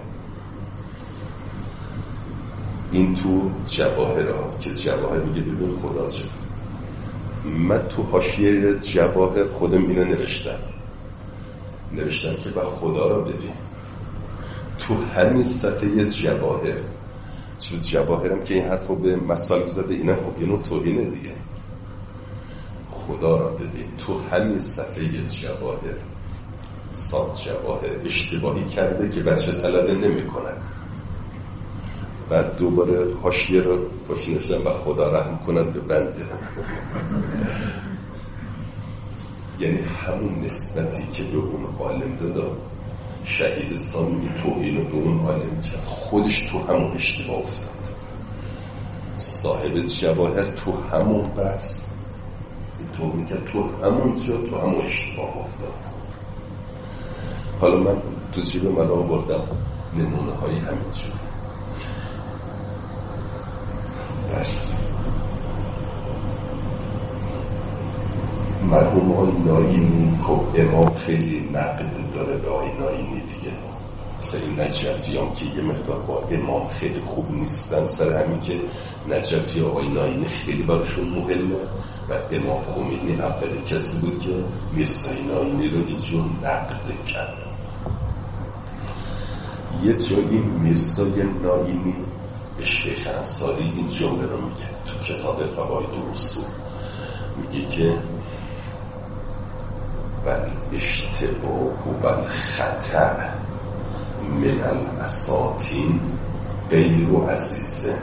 این تو جواهر ها که جواهر میگه ببین خدا چه. من تو حاشیه جواهر خودم اینو نوشتم. نوشتم که با خدا را ببین. تو همین صفحه جواهر. تو جواهرم که این حرف رو به مثال زده اینا خب اینو توهینه دیگه. خدا را ببین تو همین صفحه جواهر سات جواهر اشتباهی کرده که بچه طلبه نمی کند بعد دوباره حاشیه رو پشت نوشتن و خدا رحم کند به بنده. یعنی همون نسبتی که به اون عالم دادا شهید سامی توهین رو به اون عالم خودش تو همون اشتباه افتاد. صاحب جواهر تو همون بس تو می‌کرد تو همون جا تو همون اشتباه افتاد. حالا من تو جیب من آوردم. نمونه های همین جا. بس مرحوم های نایمی خب امام خیلی نقد داره به های نایمی دیگه. نجفی هم که یه مقدار با امام خیلی خوب نیستن سر همین که نجفی آقای نایمی خیلی براشون مهمه و امام خمینی اول کسی بود که میرسای نایمی رو اینجور نقد کرد. یه جایی میرسای نایمی به شیخ انصاری این جمله رو میگه تو کتاب فواید اصول. میگه که اشتباه و خطر من الاساتین غیر و عزیزه.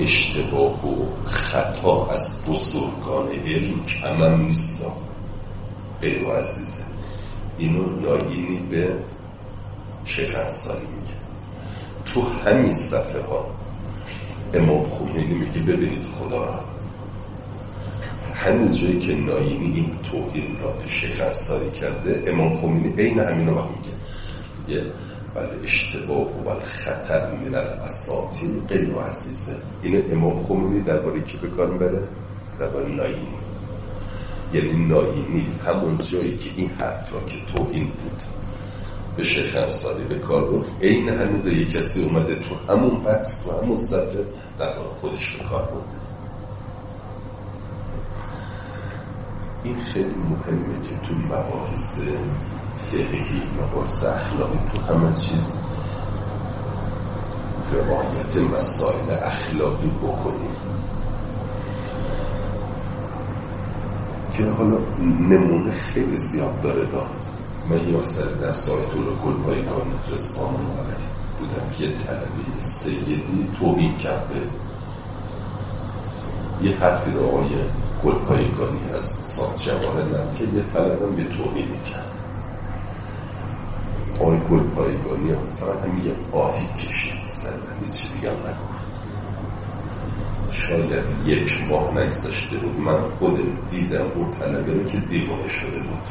اشتباه و خطا از بزرگان علم کمم نیستا. غیر و عزیزه. اینو ناگینی به شیخ انصاری میگه. تو همین صفحه ها امام خمینی میگه ببینید خدا را. همین جایی که نایینی این توهین را به شیخ انصاری کرده امام خمینی عین همین رو میگه. میگه بله اشتباه و خطر من الاساطین غیر و عزیزه این امام خمینی درباره کی به کار بره درباره نایینی یعنی نایینی همون جایی که این حرف را که توهین بود به شیخ انصاری به کار بود عین همین یه کسی اومده تو همون بحث تو همون صفحه در خودش به کار بود این خیلی مهمه که تو مباحث فقهی مباحث اخلاقی تو همه چیز رعایت مسائل اخلاقی بکنیم که حالا نمونه خیلی زیاد داره دار من یاسر دست آیت الله گلپایگان رزقان علیه بودم یه طلبی سیدی توهین کرده یه حرفی رو آقای گلپایگانی از سات جواهر که یه طلبم یه توهین کرد آقای گلپایگانی هم فقط هم یه آهی کشید. سردن هیچ چی دیگه نگفت. شاید یک ماه نگذاشته بود. من خودم دیدم اون طلبه رو که دیوانه شده بود.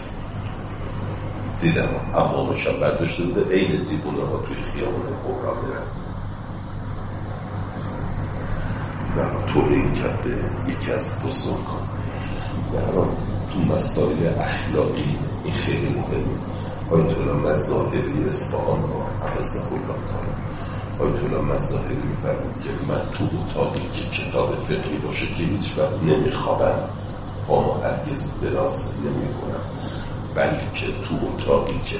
دیدم امامش هم برداشته بوده. عین دیوونه ها توی خیابون را میرن. و توهین کرده یکی از بزرگان. تو مسائل اخلاقی این خیلی مهمه. آیت الله مظاهری اصفهان رو حفظه الله دارم آیت الله مظاهری میفرمید که من تو اتاقی که کتاب فقهی باشه که هیچ وقت نمیخوابم با ما هرگز دراز نمی کنم بلکه تو اتاقی که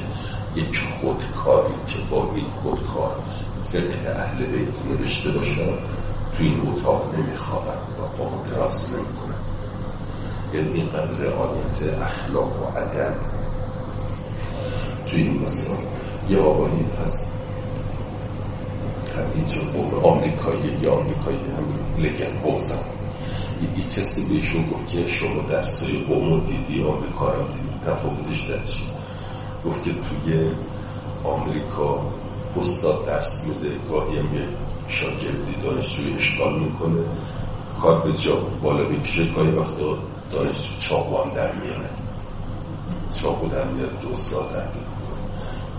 یک خودکاری که با این خودکار فقه اهل بیت نوشته باشه تو این اتاق نمیخوابن و با دراز نمی‌کنن یعنی اینقدر رعایت اخلاق و ادب تو این مثال یه آقایی هست. اینجا قوم آمریکایی یا آمریکایی هم لگن بوزن. یه کسی بهشون گفت که شما درسای قوم دیدی آمریکا رو دیدی تفاوتش چی؟ گفت که توی آمریکا استاد درس میده گاهی هم یه شاگردی دانشجوی اشکال می‌کنه. کار به جا بالا می‌کشه گاهی وقتا دانشجو چاقو هم در میاره. چاقو در میاره تو استاد در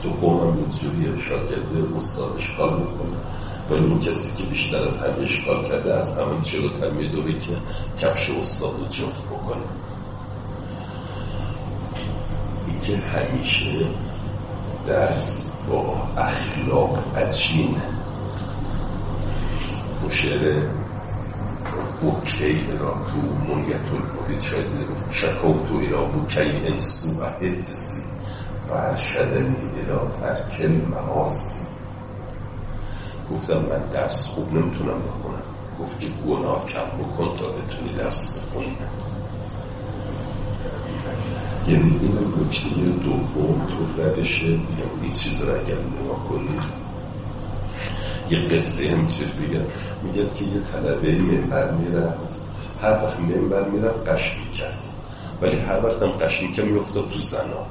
تو قوم هم اینجوری شاگرد استاد اشکال می‌کنه. ولی اون کسی که بیشتر از همه اشکال کرده از همون جلوتر میدوه که کفش استاد رو جفت بکنه. این که همیشه درس با اخلاق عجینه. و شعر بوکی را تو منیت شاید شکاو تو ایرا بوکی انسو و حفظی فرشدنی الى ترک المعاصی. گفتم من درس خوب نمی‌تونم بخونم. گفت که گناه کم بکن تا بتونی درس بخونی. یعنی این نکته دوم تو بگم این چیز رو اگر نگاه کنید یه قصه همینطور بگم. میگه که یه طلبه منبر می‌رفت هر وقت منبر می‌رفت قش می‌کرد. ولی هر وقت هم قش می‌کرد میفتاد تو زنا.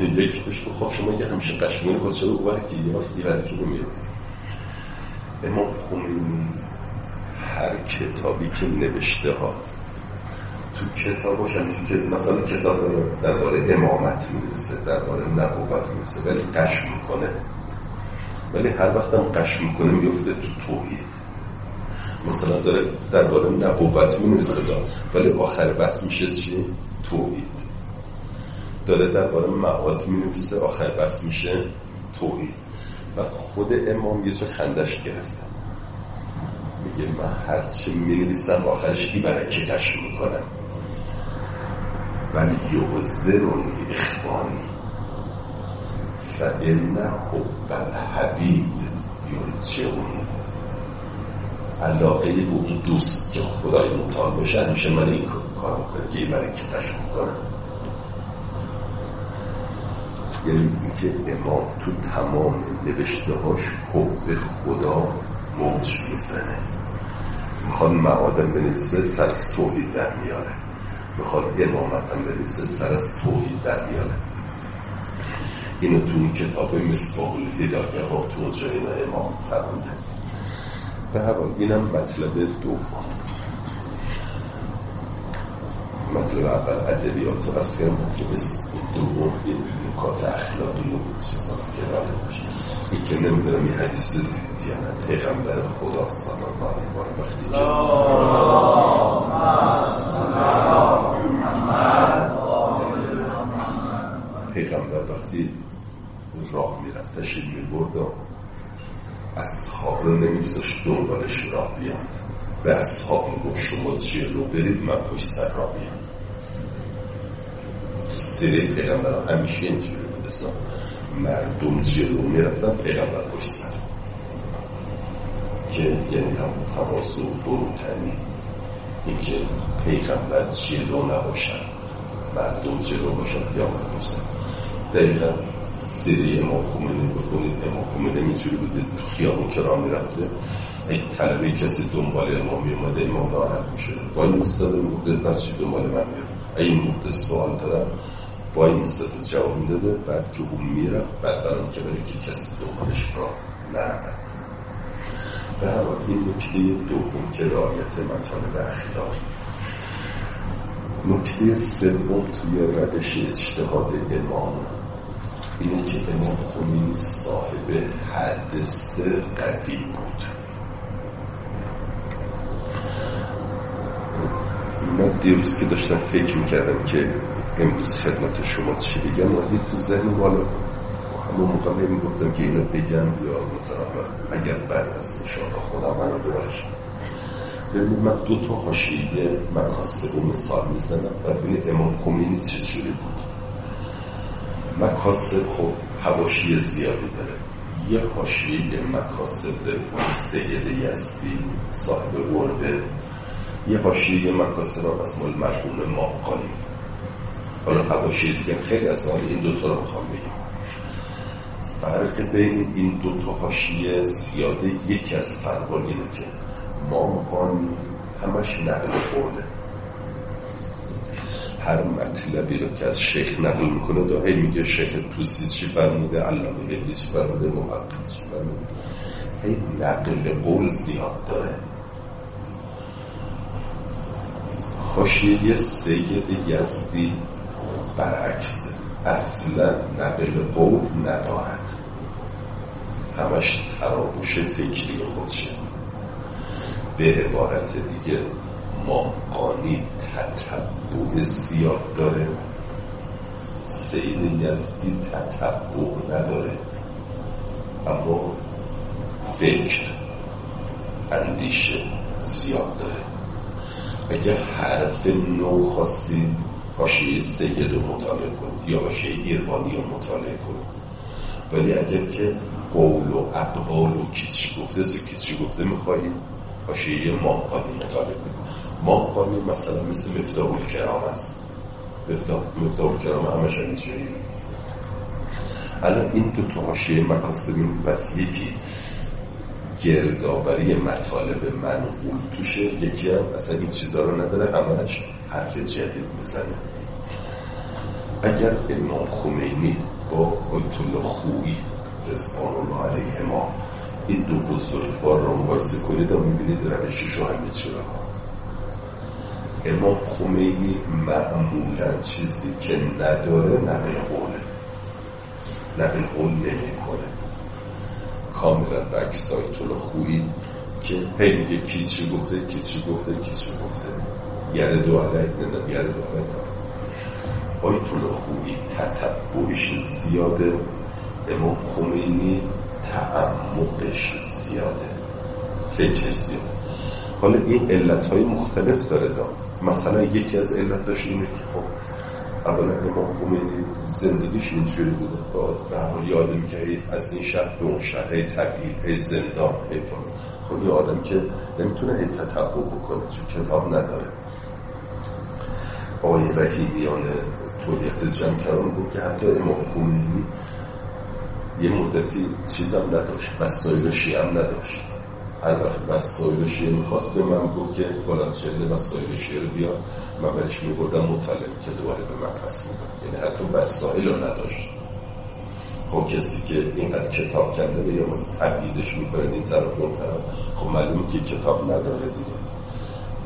یکی بهش خب شما که همیشه قش می‌کنی خود که یه وقت دیگر که نمیفتی امام خمینی هر کتابی که نوشته ها تو کتاباش همیشه که مثلا کتاب درباره امامت می‌رسه درباره نبوت می‌رسه ولی قش می‌کنه. ولی هر وقت هم قش می‌کنه میفته تو توحید. مثلا داره درباره نبوت می‌رسه ولی آخر بس میشه چی؟ توحید. داره درباره معاد می‌نویسه آخر بس میشه توحید. و خود امام یه خندش گرفتم میگه من هرچی می‌نویسم آخرش ای برکتش می‌کنم ولی یعذرونی اخوانی. فإن حب الحبیب یرجعونی. علاقه به اون دوست که خدای مطال باشه همیشه من این کار می‌کنه که ای برکتش می‌کنم یعنی اینکه امام تو تمام نوشته هاش حب خدا موج می‌زنه. می‌خواد معادم بنویسه سر از توحید در میاره. می‌خواد امامتم بنویسه سر از توحید در میاره. اینو تو این کتاب مصباح الهدایه ها تو این امام فرمونده به هر اینم مطلب دوم. مطلب اول ادبیات ارز کردم مطلب دوم این نکات اخلاقی و چیزا که راه باشه این که نمی‌دونم این حدیث دیانت پیغمبر خدا صلی الله علیه و وقتی که پیغمبر وقتی راه می‌رفت تشریف می‌برد و اصحاب رو نمیزاش دنبالش راه بیاد. به اصحاب می‌گفت شما جلو برید من پشت سر راه بیام. سری پیغمبر همیشه اینجوری بوده مردم جلو می‌رفتن پیغمبر پشت سر. که یعنی هم تواس و فروتنی. اینکه پیغمبر جلو نباشن مردم جلو باشن پشت سر. دقیقا سری امام خمینی بخونید امام خمینی اینجوری بوده تو خیابون که راه می‌رفته. ای طلبه کسی دنبال امام میومده امام ناراحت با این مستاده می‌گفته بس چی دنبال من میاد این گفته سوال دارم. با این مستاده جواب می‌داده. بعد که اون می‌رفت بعد برام که بره که کسی دنبالش را نرمد به هر این نکته دوم که رعایت مطالب اخلاق نکته سوم توی ردش اجتهاد امام. اینه که امام خمینی صاحب حدث قوی بود. من دیروز که داشتم فکر می‌کردم که امروز خدمت شما چی بگم ولی تو ذهن والا همون موقع می‌گفتم که اینو بگم یا مثلا اگر بعد از انشاءالله خودم منو ببخشم. ببینید من دو تا حاشیه مکاسب و مثال می‌زنم. و ببینید امام خمینی چجوری بود. مکاسب خب حواشی زیادی داره. یه حاشیه مکاسب سید یزدی صاحب ورده. یه حاشیه مکاسب هم از مال مرحوم ماقانی حالا حواشی دیگه خیلی از این دوتا رو می‌خوام بگم. فرق بین این دو تا حاشیه زیاده یکی از فرقان اینه که ماقانی همش نقل قوله. هر مطلبی رو که از شیخ نقل می‌کنه داهی میگه شیخ توسی چی فرموده علامه چی فرموده محقق چی فرموده. هی نقل قول زیاد داره. خاشیه سید یزدی برعکسه. اصلا نقل قول ندارد. همش تراوش فکری خودشه. به عبارت دیگه ماقانی تطبع زیاد داره. سید یزدی تطبع نداره. اما فکر اندیشه زیاد داره. اگر حرف نو خواستی حاشیه سید رو مطالعه کن یا حاشیه ایربانی رو مطالعه کن. ولی اگر که قول و اقوال و کیچی گفته زی کیچی گفته میخوایی حاشیه ماقانی مطالعه کن. ماقانی مثلا مثل مفتاح الکرام است. مفتاح الکرام همش اینجوری الان این دو تا حاشیه مکاسبی پس یکی گردآوری مطالب منقول توشه یکی هم اصلا این چیزا رو نداره همش حرف جدید می‌زنه. اگر امام خمینی با آیت الله خویی رضوان الله علیه ما این دو بزرگوار رو مقایسه کنید و می‌بینید روشش رو همه چرا امام خمینی معمولا چیزی که نداره نقل قوله. نقل قول نمی‌کنه. کاملا الله خویی که هی میگه کی چی گفته کی چی گفته کی چی گفته. یره دو علیه نه یره دو علیه آیت الله خویی تطبعش زیاده. امام خمینی تعمقش زیاده. فکرش زیاده. حالا این علت های مختلف داره دا مثلا یکی از علتاش اینه که خب اولا امام خمینی زندگیش اینجوری بوده به حال یادم که از این شهر به اون شهر هی طبیعی هی زندان هی خب یه آدم که نمی‌تونه هی تطبع بکنه چون کتاب نداره. آقای رحیمیان تولیت جمع کردن بود که حتی امام خمینی یه مدتی چیزم نداشت وسایل شیعه هم نداشت. هر وقت وسایل شیعه می‌خواست به من گفت که فلان چنده وسایل شیعه رو بیا. من برش میبردم مطالعه که دوباره به من پس میدم یعنی حتی وسایل رو نداشت. خب کسی که اینقدر کتاب کنده به یا مثل تبییدش می‌کنه این طرف اون طرف. خب معلومه که کتاب نداره دیگه.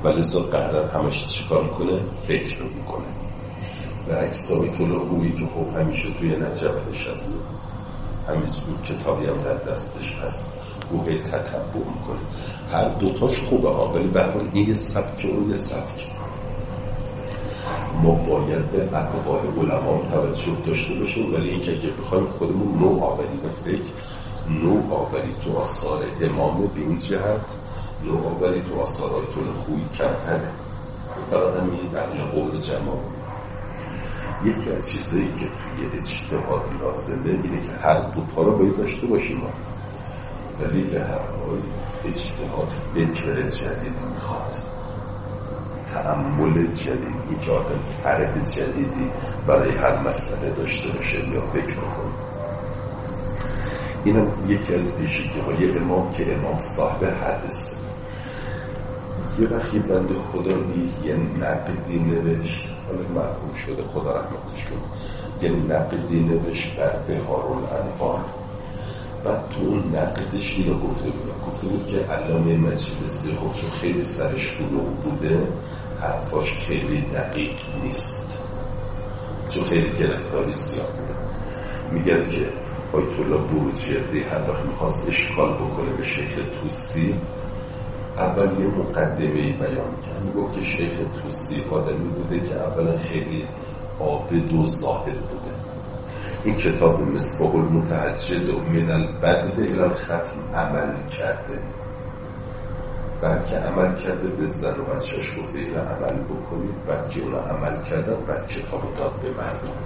ولی سو قهرن همش چیکار می‌کنه؟ فکر رو می‌کنه. و اکسای طول خوبی که خب همیشه توی نجف نشسته. همینجور کتابی هم در دستش هست. او هی تتبع می‌کنه. هر دوتاش خوبه ها ولی به این یه سبک اون یه سبک. ما باید به اقوال علما توجه داشته باشیم ولی اینکه اگه بخوایم خودمون نو آوری به فکر نو آوری تو آثار امام به این جهت نو آوری تو آثار آیتون خوی کمتره فقط هم یه نقل قول جمع. یکی از چیزایی که توی اجتهاد لازمه اینه که هر دوتا رو باید داشته باشیم ولی به هر حال اجتهاد فکر جدید می‌خواد. تعمل جدید این آدم فرق جدیدی برای هر مسئله داشته باشه یا فکر بکنه. اینم یکی از ویژگی های امام که امام صاحب حدث یه وقتی بند خدا یه نقدی نوشت حالا مرحوم شده خدا رحمتش کنه. یه نقدی نوشت بر بهار الانوار بعد تو اون نقدش گفته بود. گفته بود که علامه مسجد خب چون خیلی سرش شروع بوده حرفاش خیلی دقیق نیست. چون خیلی گرفتاری زیاد بوده. میگد که آیت الله بروجردی هر وقت می‌خواست اشکال بکنه به شیخ توسی اول یه مقدمه ای بیان کرد. می‌گفت که شیخ توسی آدمی بوده که اولا خیلی عابد و زاهد بوده. این کتاب مصباح المتعجد و من البد به ختم عمل کرده. بعد که عمل کرده به زن و بچهش گفته اینا عمل بکنید بعد که اونا عمل کردن بعد کتاب داد به مردم.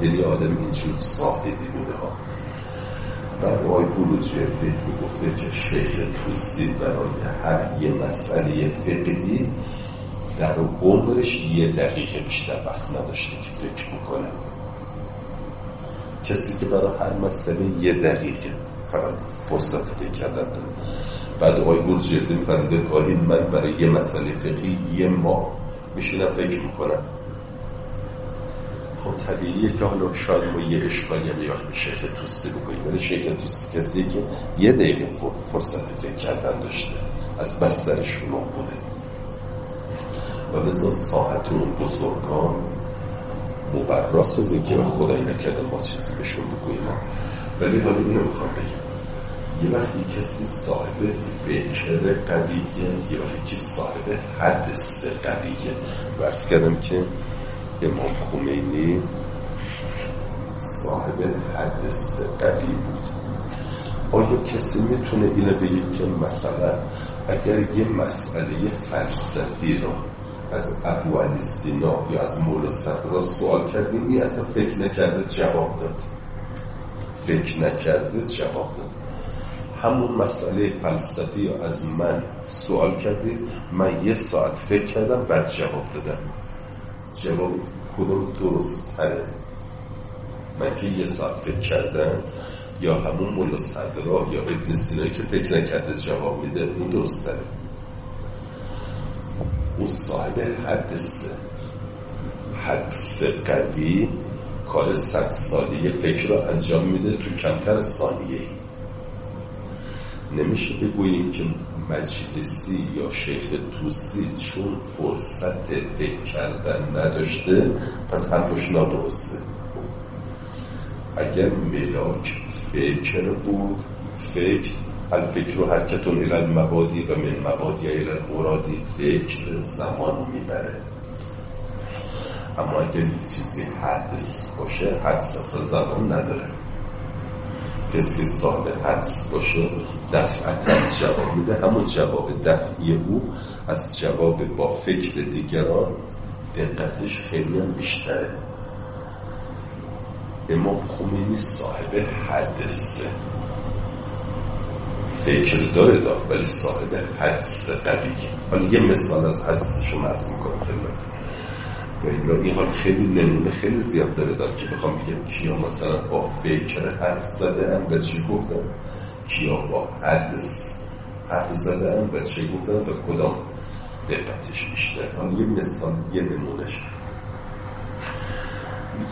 یعنی آدم اینجور ساهدی بوده ها. بعد آقای بروجردی گفته که شیخ توسی برای هر یه مسئله فقهی در عمرش یه دقیقه بیشتر وقت نداشته که فکر بکنه. کسی که برای هر مسئله یه دقیقه فقط فرصت فکر کردن داره بعد آقای بروجردی میفرمده گاهی من برای یه مسئله فقهی یه ماه میشینم فکر می‌کنم. خب طبیعیه که حالا شاید ما یه اشکالی هم یه وقت شیخ توسی بکنیم. ولی شیخ توسی کسی که یه دقیقه فرصت فکر کردن داشته. از بسترش شما بوده. و بزا ساعت بزرگان مبراس از اینکه خدایی نکرده ما چیزی بهشون بگوییم ولی حالا اینو می‌خوام بگم. یه وقتی کسی صاحب فکر قویه یه وقتی صاحب حدث قویه. و کردم که امام خمینی صاحب حدث قوی بود. آیا کسی می‌تونه اینو بگه که مثلا اگر یه مسئله فلسفی رو از ابو علی سینا یا از مولا صدرا سوال کردیم این اصلا فکر نکرده جواب داد. فکر نکرده جواب داد. همون مسئله فلسفی از من سوال کردید من یه ساعت فکر کردم بعد جواب دادم. جواب کدوم درست تره من که یه ساعت فکر کردم یا همون مولا صدرا یا ابن سینایی که فکر نکرده جواب میده اون درست تره اون صاحب حدث حدث قوی کار صد سالی فکر رو انجام میده تو کمتر ثانیه. نمیشه بگوییم که مجلسی یا شیخ توسی چون فرصت فکر کردن نداشته پس حرفش نادرسته. اگر ملاک فکر بود فکر الفکر و حرکتون الى المبادی و من مبادی الى المرادی فکر زمان می‌بره. اما اگر چیزی حدث باشه حدث اصلا زمان نداره. کسی که صاحب حدس باشه دفعتا جواب میده. همون جواب دفعی او از جواب با فکر دیگران دقتش خیلی هم بیشتره. امام خمینی صاحب حدثه. فکر داره دار ولی صاحب حدث قویه حالا یه مثال از حدثش رو مرز می‌کنم و این حال خیلی نمونه خیلی زیاد داره دار که بخوام بگم کیا مثلا با فکر حرف زده هم به چی گفتن. کیا با حدث حرف زده هم به چی گفتن و کدام دقتش بیشتر. حالا یه مثال یه نمونهش.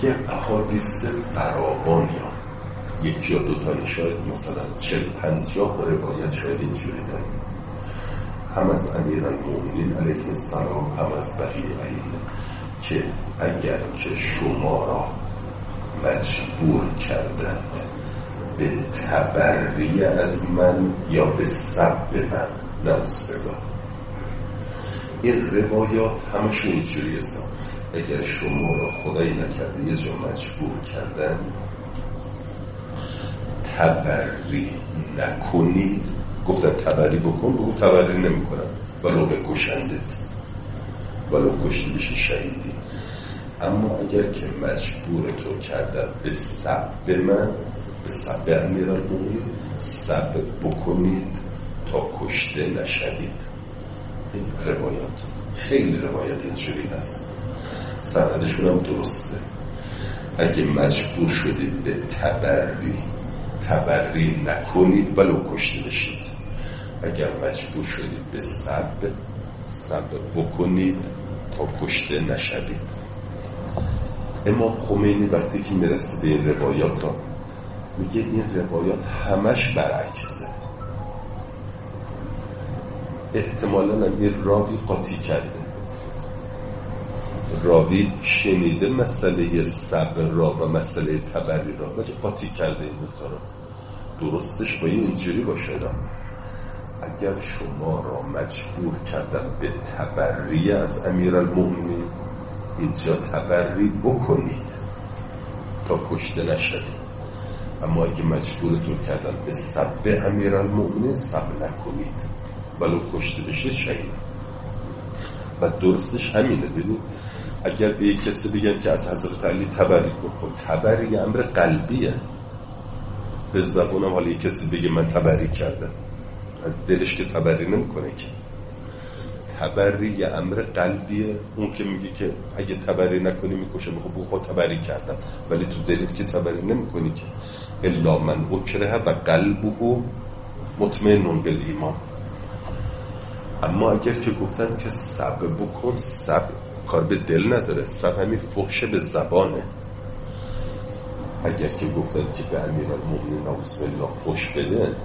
یه احادیث فراوانی ها یکی یا دوتایی شاید مثلا چل پنجاه روایت شاید اینجوری داریم. هم از امیر المومنین علیه السلام هم از بقیه علیه که اگر که شما را مجبور کردند به تبری از من یا به سب من نموز بگاه این روایات همشون اینجوری اگر شما را خدایی نکرده یه جا مجبور کردن تبری نکنید. گفتن تبری بکن بگو تبری نمی کنم ولو بکشندت ولو کشتی بشی شهیدی. اما اگر که مجبور تو کردن به سب من به سب امیر سب بکنید تا کشته نشوید. این روایات. خیلی روایت اینجوری هست. سندشون هم درسته. اگه مجبور شدید به تبری تبری نکنید ولو کشته بشید. اگر مجبور شدید به سب سب بکنید تا کشته نشوید. امام خمینی وقتی که می‌رسه به این روایات ها میگه این روایات همش برعکسه. احتمالا این راوی قاطی کرده. راوی شنیده مسئله صبر را و مسئله تبری را ولی قاطی کرده این رو. درستش باید اینجوری باشه اگر شما را مجبور کردن به تبری از امیر المؤمنین اینجا تبری بکنید تا کشته نشدید اما اگه مجبورتون کردن به سب امیر المؤمنین سب نکنید. ولو کشته بشه شهید و درستش همینه. ببین اگر به یک کسی بگن که از حضرت علی تبری کن خب تبری امر قلبیه. به زبونم حالا یک کسی بگه من تبری کردم. از دلش که تبری نمی‌کنه که. تبری یه امر قلبیه. اون که میگه که اگه تبری نکنی می‌کشه. خب خود تبری کردم. ولی تو دلت که تبری نمی‌کنی که. الا من اکره و قلبه مطمئنون ایمان اما اگر که گفتن که سب بکن سب کار به دل نداره. سب همین فحش به زبانه. اگر که گفتن که به امیر المؤمنین نوز الله فحش بده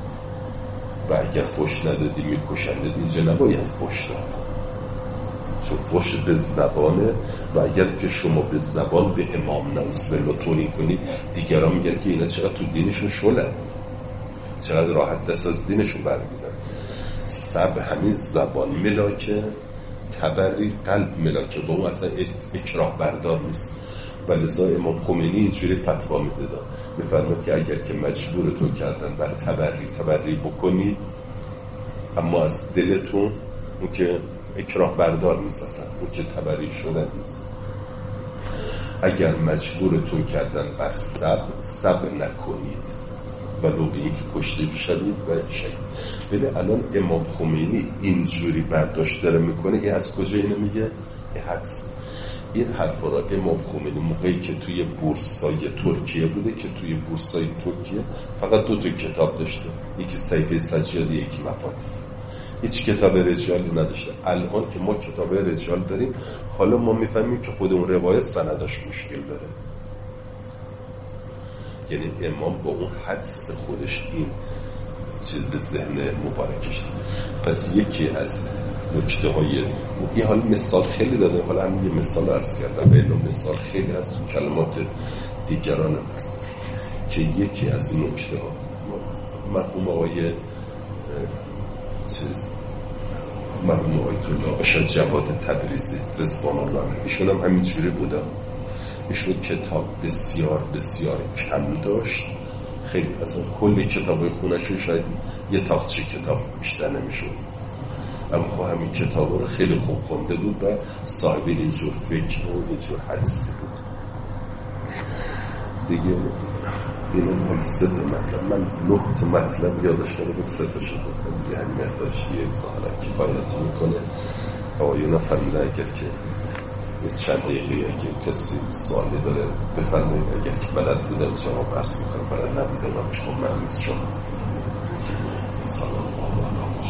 و اگر فحش ندادی می‌کشند اینجا نباید فحش داد. چون فحش به زبانه و اگر که شما به زبان به امام نوز الله توهین کنید دیگران میگن که اینا چقدر تو دینشون شلند چقدر راحت دست از دینشون برمیدن سب همین زبان ملاکه. تبری قلب ملاکه با اون اصلا اکراه بردار نیست. و لذا امام خمینی اینجوری فتوا میده میفرماد که اگر که مجبورتون کردن بر تبری تبری بکنید اما از دلتون اون که اکراه بردار نیست اصلا اون که تبری شدن نیست. اگر مجبورتون کردن بر سب سب نکنید. ولو به اینکه کشته بشوید و شهید. ببین الان امام خمینی اینجوری برداشت داره می‌کنه این از کجا اینو میگه؟ این حدس. این حرف را امام خمینی موقعی که توی بورسای ترکیه بوده که توی بورسای ترکیه فقط دو تا کتاب داشته. یکی سیفه سجادی یکی مفاتی هیچ کتاب رجالی نداشته. الان که ما کتاب رجال داریم حالا ما می‌فهمیم که خود اون روایت سنداش مشکل داره. یعنی امام با اون حدس خودش این چیز به ذهن مبارکش هست پس یکی از نکته های یه حال مثال خیلی داده. حالا هم یه مثال ارز کردم. به مثال خیلی تو کلمات دیگران هست. که یکی از نکته ها مرحوم آقای چیز مرحوم آقای الله اشد جواد تبریزی رسوان الله ایشون هم همینجوری بودم ایشون کتاب بسیار بسیار کم داشت. خیلی اصلا کلی کتاب خونش شاید یه تاخچه کتاب بیشتر نمیشون اما خب همین کتاب رو خیلی خوب خونده بود و صاحب اینجور فکر و اینجور حدسی بود. دیگه اینو مال سه مطلب. من نه تا مطلب یادش کنه بود سه تا شد دیگه همین مقدارش یه ظاهرا کفایت می‌کنه. آقایون فهمیده اگر که چند دقیقه اگه کسی سوالی داره بفرمایید. اگر که بلد بودن شما بحث می‌کنم بلد نبوده من شما من نیست شما سلام. الله محمد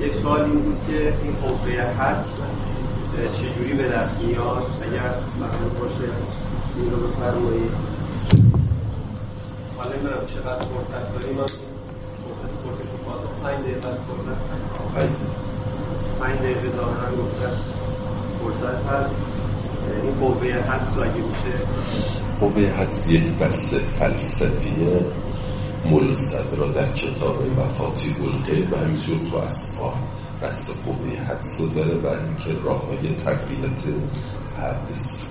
یک سوال این بود که این قوه حدس میاد اگر محمود باشه این رو بفرمایید. حالا نمی‌دونم چقدر فرصت داریم من فرصت پرسشون پاسخ پنج دقیقه از فرصت. پنج دقیقه ظاهرا گفتن فرصت هست. این قوه حدس رو اگه میشه. قوه حدس یک بحث فلسفیه. مول را در کتاب مفاتی الغیب و همینجور تو بحث قوه حدس داره و اینکه راه های تقویت حدس.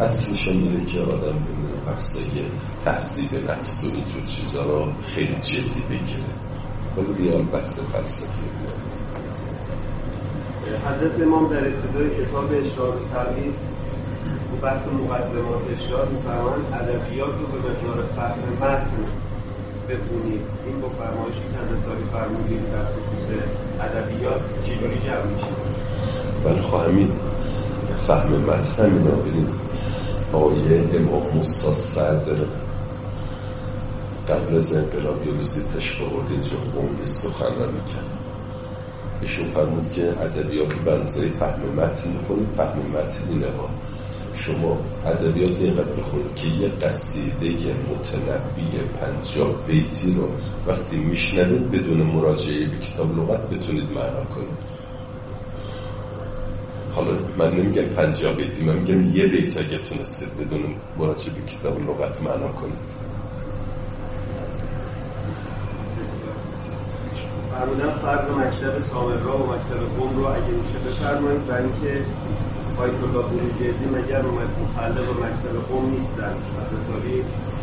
اصلش میره که آدم بمیره بحثای تحصیل نفس و اینجور چیزا رو خیلی جدی بگیره. ولی بیان بحث فلسفی حضرت امام در ابتدای کتاب اشراق تقلید و بحث مقدمات اشراق میفرمایند ادبیات رو به مقدار فهم متن بخونید. این با فرمایشی که حضرت فرمودید در خصوص ادبیات چجوری جمع میشه؟ بله خواهمی فهم متن همین ببینید آیه امام موسا سر داره قبل از انقلاب یه روزی تشبه برد اینجا قومی سخن را می‌کرد ایشون فرمود که ادبیات بنزه فهم متن می‌کنید فهم متن اینه شما ادبیات اینقدر بخونید که یه قصیده متنبی پنجاه بیتی رو وقتی میشنوید بدون مراجعه به کتاب لغت بتونید معنا کنید. حالا من نمیگم پنجاه بیتی من میگم یه بیت اگه تونستید بدون مراجعه به کتاب لغت معنا کنید. فرمودن فرق مکتب سامرا و مکتب قوم رو اگه میشه بفرمایید برای اینکه آیت الله بروجردی مگر مخلق و مکتب قوم نیستن؟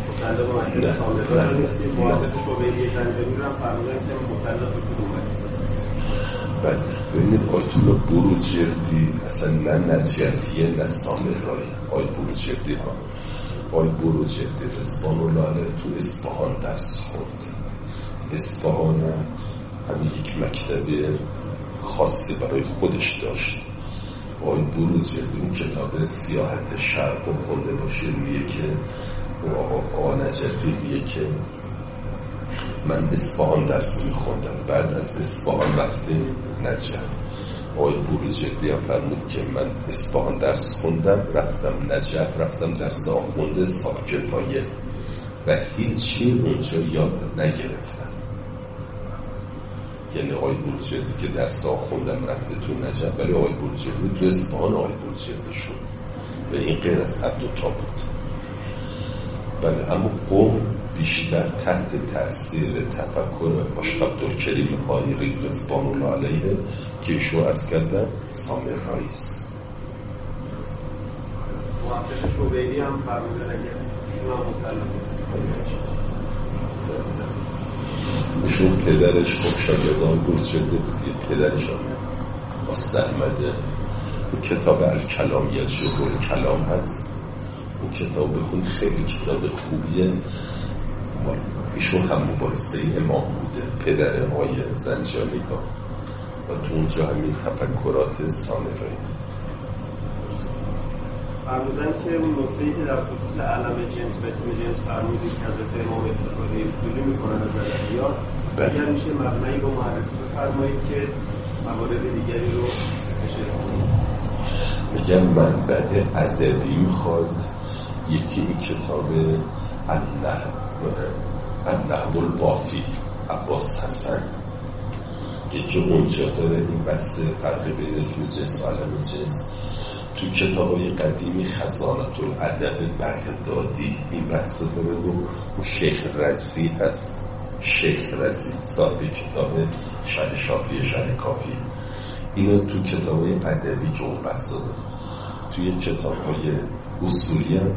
مخلق و مکتب سامرا نیستیم معادف شعبه جنجانی رو هم فرمودن که به کدوم بله ببینید آیت الله بروجردی اصلا نه نجفیه نه سامرایی آی بروجردی ها. آی بروجردی رزبان الله تو اصفهان درس خورد. اصفهان همین یک مکتب خاصی برای خودش داشت. آقای بروز اون کتاب سیاحت شرق و خونده باشه میگه که آقا نجفی میگه که من اصفهان درس میخوندم. بعد از اصفهان رفتیم نجف. آقای بروز جدی هم فرمود که من اصفهان درس خوندم رفتم نجف رفتم درس آخونده ساکتایه و هیچی اونجا یاد نگرفتم. یعنی آقای بورجردی که در ساخ خوندم رفته تو نجف ولی آقای بورجردی تو اسفان آقای بورجردی شد و این غیر از هر دوتا بود. بله اما قوم بیشتر تحت تاثیر تفکر باش عبدالکریم حایقی رزبان الله علیه که ایشو از کردن سامر شوبیلی هم ایشون پدرش خب شاگردان گرد شده بود؟ یه پدرش مستحمده اون کتاب الکلامیت شکل کلام هست. اون کتاب بخون خیلی کتاب خوبیه. ایشون هم مباحثه امام بوده. پدر های زنجانی و تو اونجا همین تفکرات سامرایی فرمودن که اون نقطه که در خصوص علم جنس و اسم جنس فرمودید که از امام استفاده فضولی می‌کنن از ادبیات. اگر میشه مبنایی رو معرفی بفرمایید که موارد دیگری رو میگن منبع ادبی می‌خواد یکی این کتاب النحو الوافی عباس حسن که اونجا داره این بحث فرق بین اسم جنس و علم جنس تو کتاب های قدیمی خزانت الادب بغدادی این بحث داره و اون شیخ رزی هست. شیخ رزی صاحب کتاب شهر شافی شهر کافی. اینو تو کتاب های ادبی که اون بحث داره. توی کتاب های اصولی هم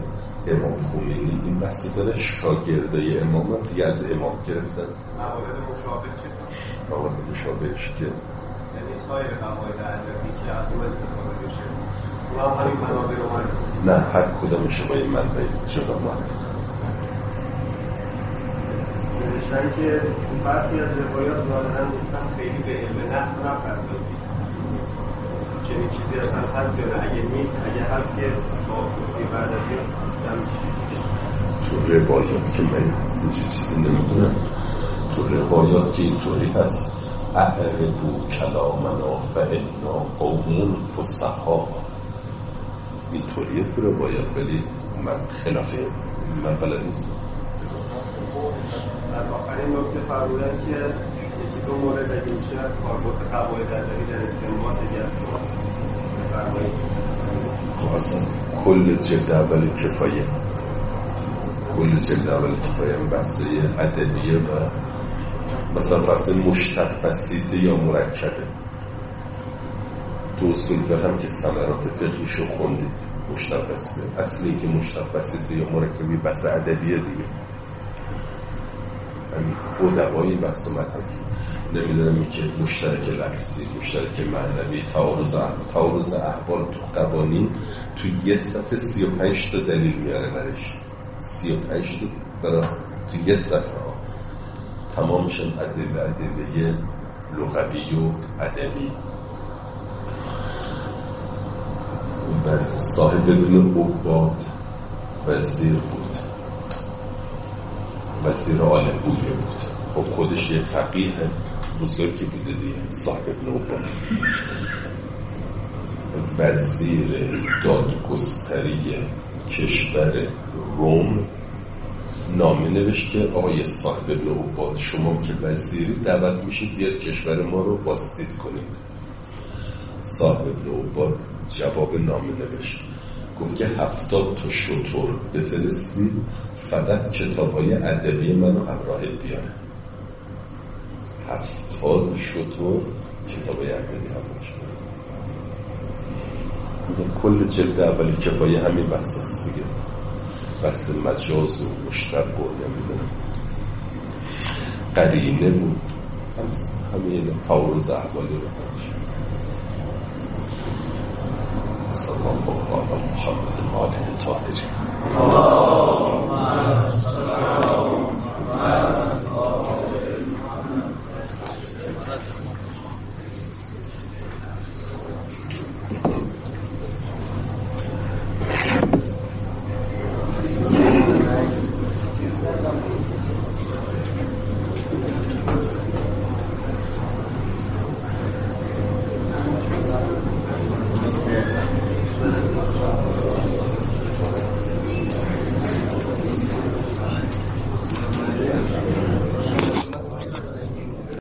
امام خمینی این بحث داره. شاگردای امام هم دیگه از امام گرفتن. موارد مشابه موارد مشابهش که یعنی سایر قواعد ادبی که از استفاده بشه اونا هم همین منابع رو معرفی نه هر کدام شما این منبع جدا معرفی نوشتن که برخی از روایات ظاهرا گفتن خیلی به علم نحو نپردازید. چنین چیزی اصلا هست یا نه؟ اگه نیست اگه هست که با گفتی بعد از این تو روایات که من هیچ چیزی نمی‌دونم. تو روایات که اینطوری هست اعربو کلامنا فانا قومون فسحا اینطوریه تو روایات ولی من خلاف من بلد نیستم. در آخرین نکته فرمودن که یکی دو مورد اگه میشه کاربرد قواعد ادبی در بفرمایید. خب اصلا کل جلد اول کفایه. کل جلد اول کفایه هم بحثه ادبیه و مثلا فرض مشتق بسیطه یا مرکبه. اصول فقه هم که ثمرات فقهیشو خوندید مشتق بسیطه اصلی که مشتق بسیطه یا مرکبی بحث ادبیه دیگه. همین ادبایی بحث متاکی نمی‌دونم که مشترک لفظی مشترک معنوی تعارض تعارض احوال تو قوانین تو یه صفحه سی و پنج تا دلیل میاره برش. سی و پنج تا برای تو یه صفحه. ها تمامشن ادله ادله لغوی و ادبی. بر صاحب ابن عباد وزیر بود. وزیر آل بویه بود خب خودش یه فقیه بزرگی بوده دیگه صاحب ابن عباد وزیر دادگستری کشور روم نامه نوشت که آقای صاحب ابن عباد شما که وزیری دعوت میشید بیاد کشور ما رو باستید کنید. صاحب ابن عباد جواب نامه نوشت. گفت که هفتاد تا شطور بفرستی فقط کتاب های ادبی منو همراه بیاره هفتاد شطور کتاب های ادبی همراهش کل جلد اولی کفایه همین بحث است دیگه. بحث مجاز و مشتق و نمی‌دونم قرینه بود. همین تعارض احوالی رو صلى الله على محمد وعلى آله وصحبه